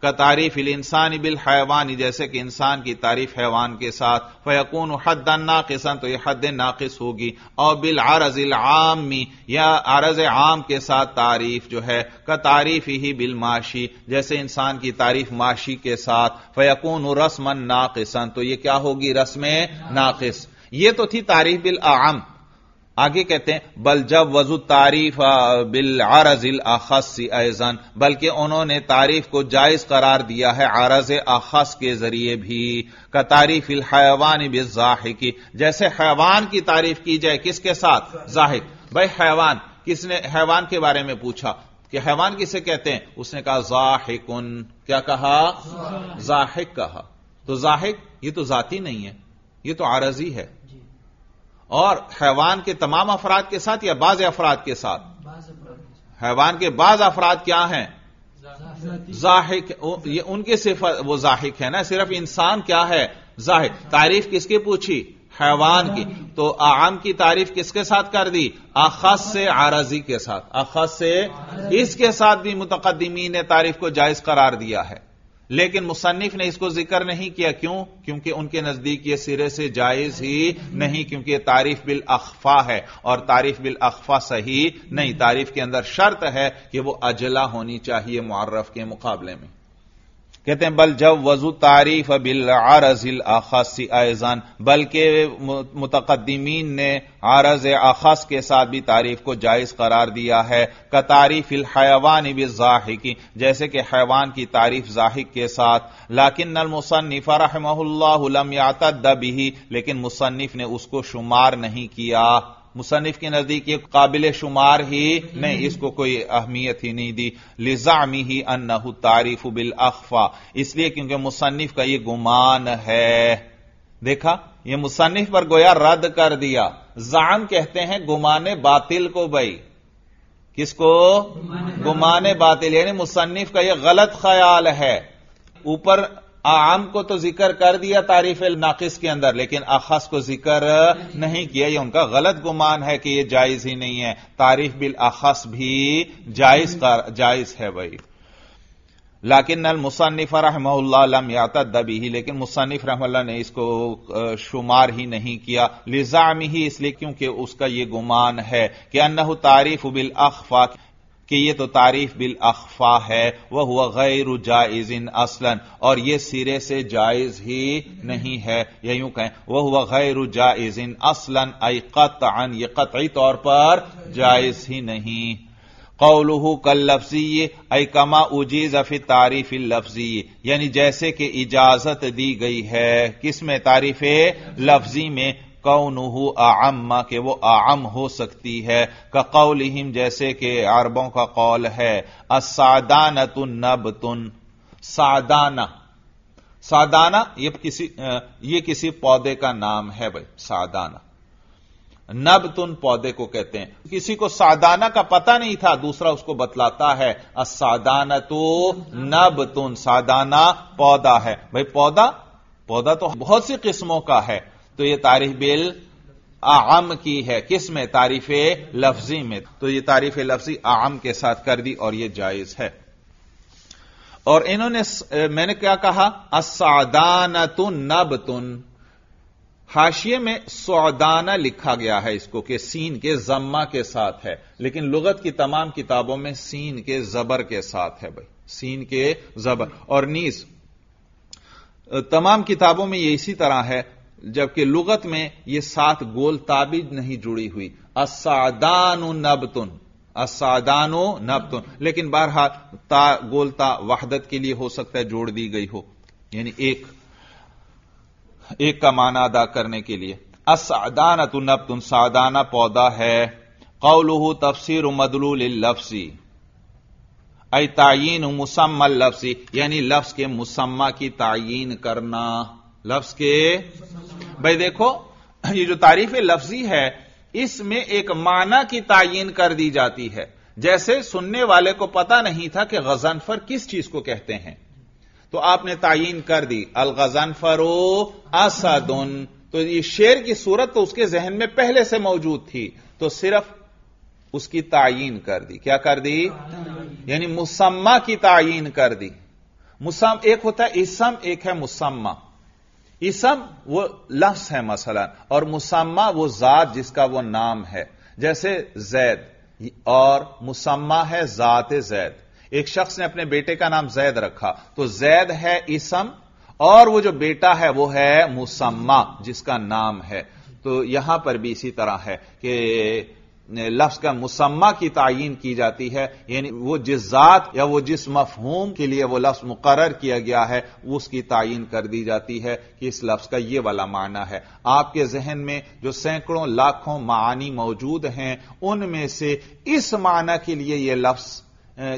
کا تعریف الانسان بالحیوانی جیسے کہ انسان کی تعریف حیوان کے ساتھ۔ فیقون حد ناقصا، تو یہ حد ناقص ہوگی۔ اور بالعرض العامی یا عرض عام کے ساتھ تعریف جو ہے، کا تعریف ہی بالماشی، جیسے انسان کی تعریف معاشی کے ساتھ۔ فیقون رسم ناقصا، تو یہ کیا ہوگی؟ رسم ناقص۔ یہ تو تھی تعریف بالعام۔ آگے کہتے ہیں، بل جب وضو تعریف بل عرض الاخص ایزن بلکہ انہوں نے تعریف کو جائز قرار دیا ہے عرض اخص کے ذریعے بھی کا تعریف الحیوان بالزاحکی جیسے حیوان کی تعریف کی جائے کس کے ساتھ؟ زاہد بھائی، حیوان، کس نے حیوان کے بارے میں پوچھا؟ کہ حیوان کسے کہتے ہیں؟ اس نے کہا زاحکن کیا کہا؟ زاحک کہا۔ تو زاحک یہ تو ذاتی نہیں ہے، یہ تو عارضی ہے۔ اور حیوان کے تمام افراد کے ساتھ یا بعض افراد کے ساتھ؟ حیوان کے بعض افراد کیا ہیں؟ ظاہق یہ ان کی صفت، وہ ظاہق ہے نا، صرف انسان کیا ہے؟ ظاہر تعریف کس کی پوچھی؟ حیوان کی. تو عام کی تعریف کس کے ساتھ کر دی؟ اخص سے عارضی کے ساتھ. اخص سے اس کے ساتھ بھی متقدمین نے تعریف کو جائز قرار دیا ہے۔ لیکن مصنف نے اس کو ذکر نہیں کیا کیوں؟ کیونکہ ان کے نزدیک یہ سرے سے جائز ہی نہیں، کیونکہ یہ تعریف بالاخفا ہے اور تعریف بالاخفا صحیح نہیں، تعریف کے اندر شرط ہے کہ وہ اجلا ہونی چاہیے معرف کے مقابلے میں۔ کہتے ہیں، بل جب وضو تعریف بالعرض الاخص ایزان بلکہ متقدمین نے عرض اخص کے ساتھ بھی تعریف کو جائز قرار دیا ہے کا تعریف الحیوان بالزاحکی جیسے کہ حیوان کی تعریف زاحق کے ساتھ لیکن المصنف رحمہ اللہ لم یعتد به، لیکن مصنف نے اس کو شمار نہیں کیا۔ مصنف کے نزدیک یہ قابل شمار ہی نہیں، اس کو کوئی اہمیت ہی نہیں دی۔ لزامی ہی ان تعریف بالاخفا۔ اس لیے کیونکہ مصنف کا یہ گمان ہے۔ دیکھا، یہ مصنف پر گویا رد کر دیا۔ زعم کہتے ہیں گمان باطل کو بھائی۔ کس کو؟ گمان باطل۔ یعنی مصنف کا یہ غلط خیال ہے۔ اوپر عام کو تو ذکر کر دیا تعریف ناقص کے اندر، لیکن اخص کو ذکر نہیں کیا، یہ ان کا غلط گمان ہے کہ یہ جائز ہی نہیں ہے۔ تعریف بالاخص بھی جائز جائز ہے بھائی۔ لیکن المصنف رحمہ اللہ لم یاتد دبی ہی لیکن مصنف رحم اللہ نے اس کو شمار ہی نہیں کیا۔ لزامی ہی اس لیے کیونکہ اس کا یہ گمان ہے کہ انہو تعریف بالاخفا کہ یہ تو تعریف بالاخفا ہے وہ ہوا غیر جائز اصلا، اور یہ سرے سے جائز ہی نہیں ہے۔ یا یوں کہیں وہ ہوا غیر جائز اصلا، ای قطعا، یہ قطعی طور پر جائز ہی نہیں۔ قولہ کل لفظی ای کما اجیز فی تعریف اللفظی۔ یعنی جیسے کہ اجازت دی گئی ہے، کس میں تعریف لفظی میں؟ کونہ اعم، کہ وہ اعم ہو سکتی ہے کا قولہم جیسے کہ عربوں کا قول ہے السعدانت نبتن، سعدانہ سعدانہ، یہ کسی یہ کسی پودے کا نام ہے بھائی، سعدانہ۔ نبتن پودے کو کہتے ہیں۔ کسی کو سادانہ کا پتہ نہیں تھا، دوسرا اس کو بتلاتا ہے اسادانہ تو نبتن سادانہ پودا ہے۔ بھائی، پودا پودا تو بہت سی قسموں کا ہے۔ تو یہ تاریخ بل اعم کی ہے۔ کس میں؟ تعریف لفظی میں۔ تو یہ تعریف لفظی اعم کے ساتھ کر دی اور یہ جائز ہے۔ اور انہوں نے میں نے کیا کہا؟ اسادانت نبتن حاشیے میں سعدانہ لکھا گیا ہے اس کو کہ سین کے زما کے ساتھ ہے۔ لیکن لغت کی تمام کتابوں میں سین کے زبر کے ساتھ ہے بھائی۔ سین کے زبر اور نیز، تمام کتابوں میں یہ اسی طرح ہے۔ جبکہ لغت میں یہ سات گول تابج نہیں جڑی ہوئی۔ اسادان نبتن اسادان نبتن لیکن بہرحال تا گولتا وحدت کے لیے ہو سکتا ہے جوڑ دی گئی ہو۔ یعنی ایک ایک کا معنی ادا کرنے کے لیے۔ اسادان نبتن سادانہ پودا ہے۔ قولہ تفسیر مدلول لفظی اے تعین مسم لفظی یعنی لفظ کے مسمہ کی تعین کرنا۔ لفظ کے بھائی دیکھو، یہ جو تعریف لفظی ہے، اس میں ایک معنی کی تعین کر دی جاتی ہے۔ جیسے سننے والے کو پتا نہیں تھا کہ غزنفر کس چیز کو کہتے ہیں۔ تو آپ نے تعین کر دی الغزنفر اسدن۔ تو یہ شیر کی صورت تو اس کے ذہن میں پہلے سے موجود تھی۔ تو صرف اس کی تعین کر دی۔ کیا کر دی؟ یعنی مسمہ کی تعین کر دی۔ مسم، ایک ہوتا ہے اسم، ایک ہے مسمہ۔ اسم وہ لفظ ہے مثلا، اور مسمہ وہ ذات جس کا وہ نام ہے۔ جیسے زید، اور مسمہ ہے ذات زید۔ ایک شخص نے اپنے بیٹے کا نام زید رکھا، تو زید ہے اسم، اور وہ جو بیٹا ہے وہ ہے مسمہ جس کا نام ہے۔ تو یہاں پر بھی اسی طرح ہے کہ لفظ کا مسمہ کی تعین کی جاتی ہے یعنی وہ جس ذات یا وہ جس مفہوم کے لیے وہ لفظ مقرر کیا گیا ہے، اس کی تعین کر دی جاتی ہے کہ اس لفظ کا یہ والا معنی ہے۔ آپ کے ذہن میں جو سینکڑوں لاکھوں معانی موجود ہیں، ان میں سے اس معنی کے لیے یہ لفظ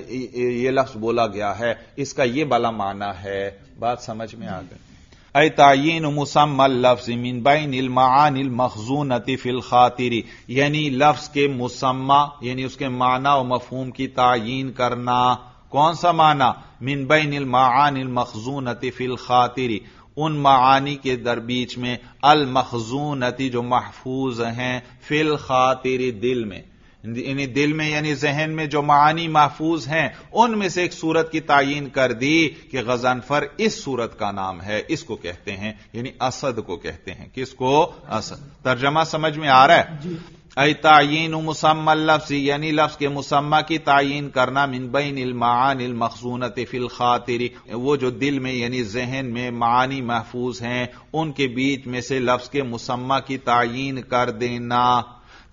یہ لفظ بولا گیا ہے۔ اس کا یہ والا معنی ہے۔ بات سمجھ میں آ گئی۔ اے تعین مسم لفظ من بین المعان المخزونت فی الخاطری یعنی لفظ کے مسمہ یعنی اس کے معنی و مفہوم کی تعین کرنا۔ کون سا معنی؟ من بین المعان المخزونت فی الخاطری ان معانی کے دربیچ میں المخزونتی جو محفوظ ہیں فی الخاطری دل میں۔ یعنی دل میں یعنی ذہن میں جو معانی محفوظ ہیں ان میں سے ایک صورت کی تعین کر دی کہ غزنفر اس صورت کا نام ہے اس کو کہتے ہیں یعنی اسد کو کہتے ہیں۔ کس کو؟ اسد۔ ترجمہ سمجھ میں آ رہا ہے؟ جی۔ اے تعین مسم لفظ یعنی لفظ کے مسمہ کی تعین کرنا من بین المعان المخصونت فی الخاطری وہ جو دل میں یعنی ذہن میں معانی محفوظ ہیں ان کے بیچ میں سے لفظ کے مسمہ کی تعین کر دینا۔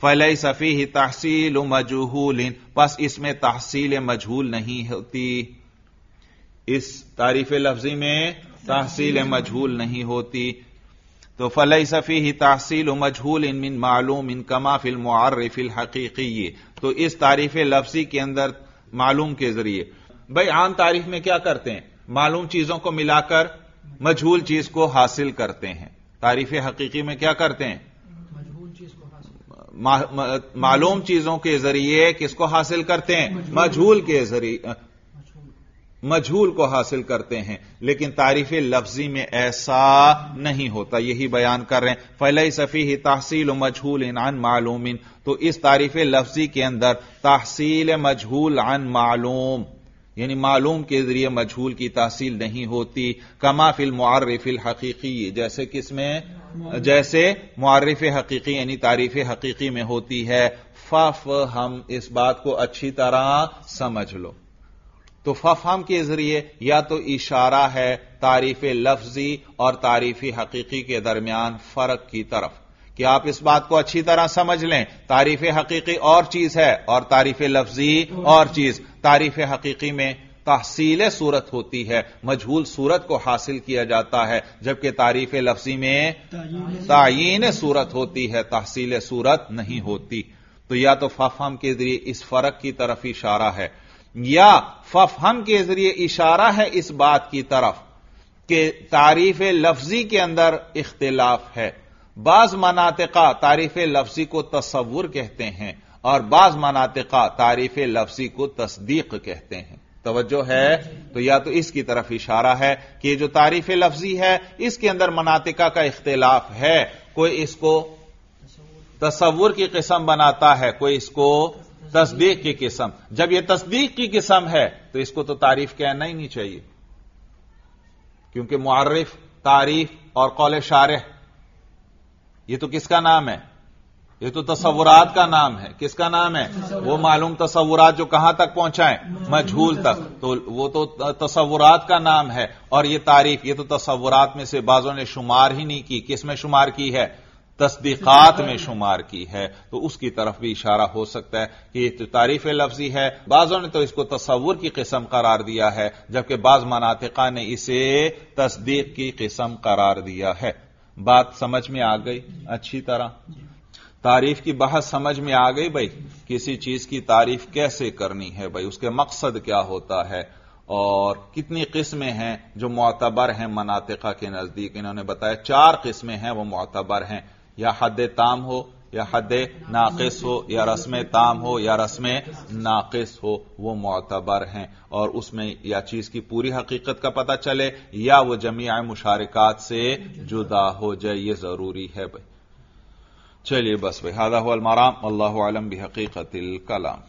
فلئی صفی تحصیل مجہول بس اس میں تحصیل مجہول نہیں ہوتی۔ اس تعریف لفظی میں تحصیل مجہول نہیں ہوتی۔ تو فلئی صفی ہی تحصیل مجہول ان من معلوم ان کما فل معرف الحقیقی تو اس تعریف لفظی کے اندر معلوم کے ذریعے۔ بھائی عام تعریف میں کیا کرتے ہیں؟ معلوم چیزوں کو ملا کر مجہول چیز کو حاصل کرتے ہیں۔ تعریف حقیقی میں کیا کرتے ہیں؟ معلوم چیزوں کے ذریعے کس کو حاصل کرتے ہیں؟ مجھول. کے ذریعے مجھول کو حاصل کرتے ہیں لیکن تعریف لفظی میں ایسا نہیں ہوتا یہی بیان کر رہے ہیں۔ فلئی صفی ہی تحصیل و مجھول عن معلوم۔ تو اس تعریف لفظی کے اندر تحصیل مجھول عن معلوم یعنی معلوم کے ذریعے مجھول کی تحصیل نہیں ہوتی کما فل معرف الحقیقی جیسے کس میں جیسے معرف حقیقی یعنی تعریف حقیقی میں ہوتی ہے فف ہم اس بات کو اچھی طرح سمجھ لو۔ تو فف ہم کے ذریعے یا تو اشارہ ہے تعریف لفظی اور تعریف حقیقی کے درمیان فرق کی طرف۔ کہ آپ اس بات کو اچھی طرح سمجھ لیں، تعریف حقیقی اور چیز ہے اور تعریف لفظی اور چیز۔ تعریف حقیقی میں تحصیل صورت ہوتی ہے، مجھول صورت کو حاصل کیا جاتا ہے، جبکہ تعریف لفظی میں تعین صورت ہوتی ہے، تحصیل صورت نہیں ہوتی۔ تو یا تو ففہم کے ذریعے اس فرق کی طرف اشارہ ہے، یا ففہم کے ذریعے اشارہ ہے اس بات کی طرف کہ تعریف لفظی کے اندر اختلاف ہے۔ بعض مناطقہ تعریف لفظی کو تصور کہتے ہیں اور بعض مناطقہ تعریف لفظی کو تصدیق کہتے ہیں۔ توجہ ہے، تو یا تو اس کی طرف اشارہ ہے کہ جو تعریف لفظی ہے، اس کے اندر مناطقہ کا اختلاف ہے۔ کوئی اس کو تصور کی قسم بناتا ہے، کوئی اس کو تصدیق کی قسم۔ جب یہ تصدیق کی قسم ہے، تو اس کو تو تعریف کہنا ہی نہیں چاہیے۔ کیونکہ معرف، تعریف اور قول شارح، یہ تو کس کا نام ہے؟ یہ تو تصورات کا نام ہے کس کا نام ہے وہ معلوم تصورات جو کہاں تک پہنچائیں مجھول تک تو وہ تو تصورات کا نام ہے اور یہ تعریف یہ تو تصورات میں سے بعضوں نے شمار ہی نہیں کی کس میں شمار کی ہے تصدیقات میں شمار کی ہے تو اس کی طرف بھی اشارہ ہو سکتا ہے کہ یہ تعریف لفظی ہے بعضوں نے تو اس کو تصور کی قسم قرار دیا ہے جبکہ بعض مناطقہ نے اسے تصدیق کی قسم قرار دیا ہے بات سمجھ میں آ گئی اچھی طرح تعریف کی بحث سمجھ میں آ گئی بھائی، کسی چیز کی تعریف کیسے کرنی ہے بھائی؟ اس کے مقصد کیا ہوتا ہے؟ اور کتنی قسمیں ہیں جو معتبر ہیں مناطقہ کے نزدیک؟ انہوں نے بتایا چار قسمیں ہیں وہ معتبر ہیں۔ یا حد تام ہو، یا حد ناقص ہو، یا رسم تام ہو، یا رسم ناقص ہو، وہ معتبر ہیں۔ اور اس میں یا چیز کی پوری حقیقت کا پتہ چلے، یا وہ جمیع مشارکات سے جدا ہو جائے، یہ ضروری ہے بھائی۔ چلیے بس بھائی ہو المرام اللہ علم بھی حقیقت الکلام.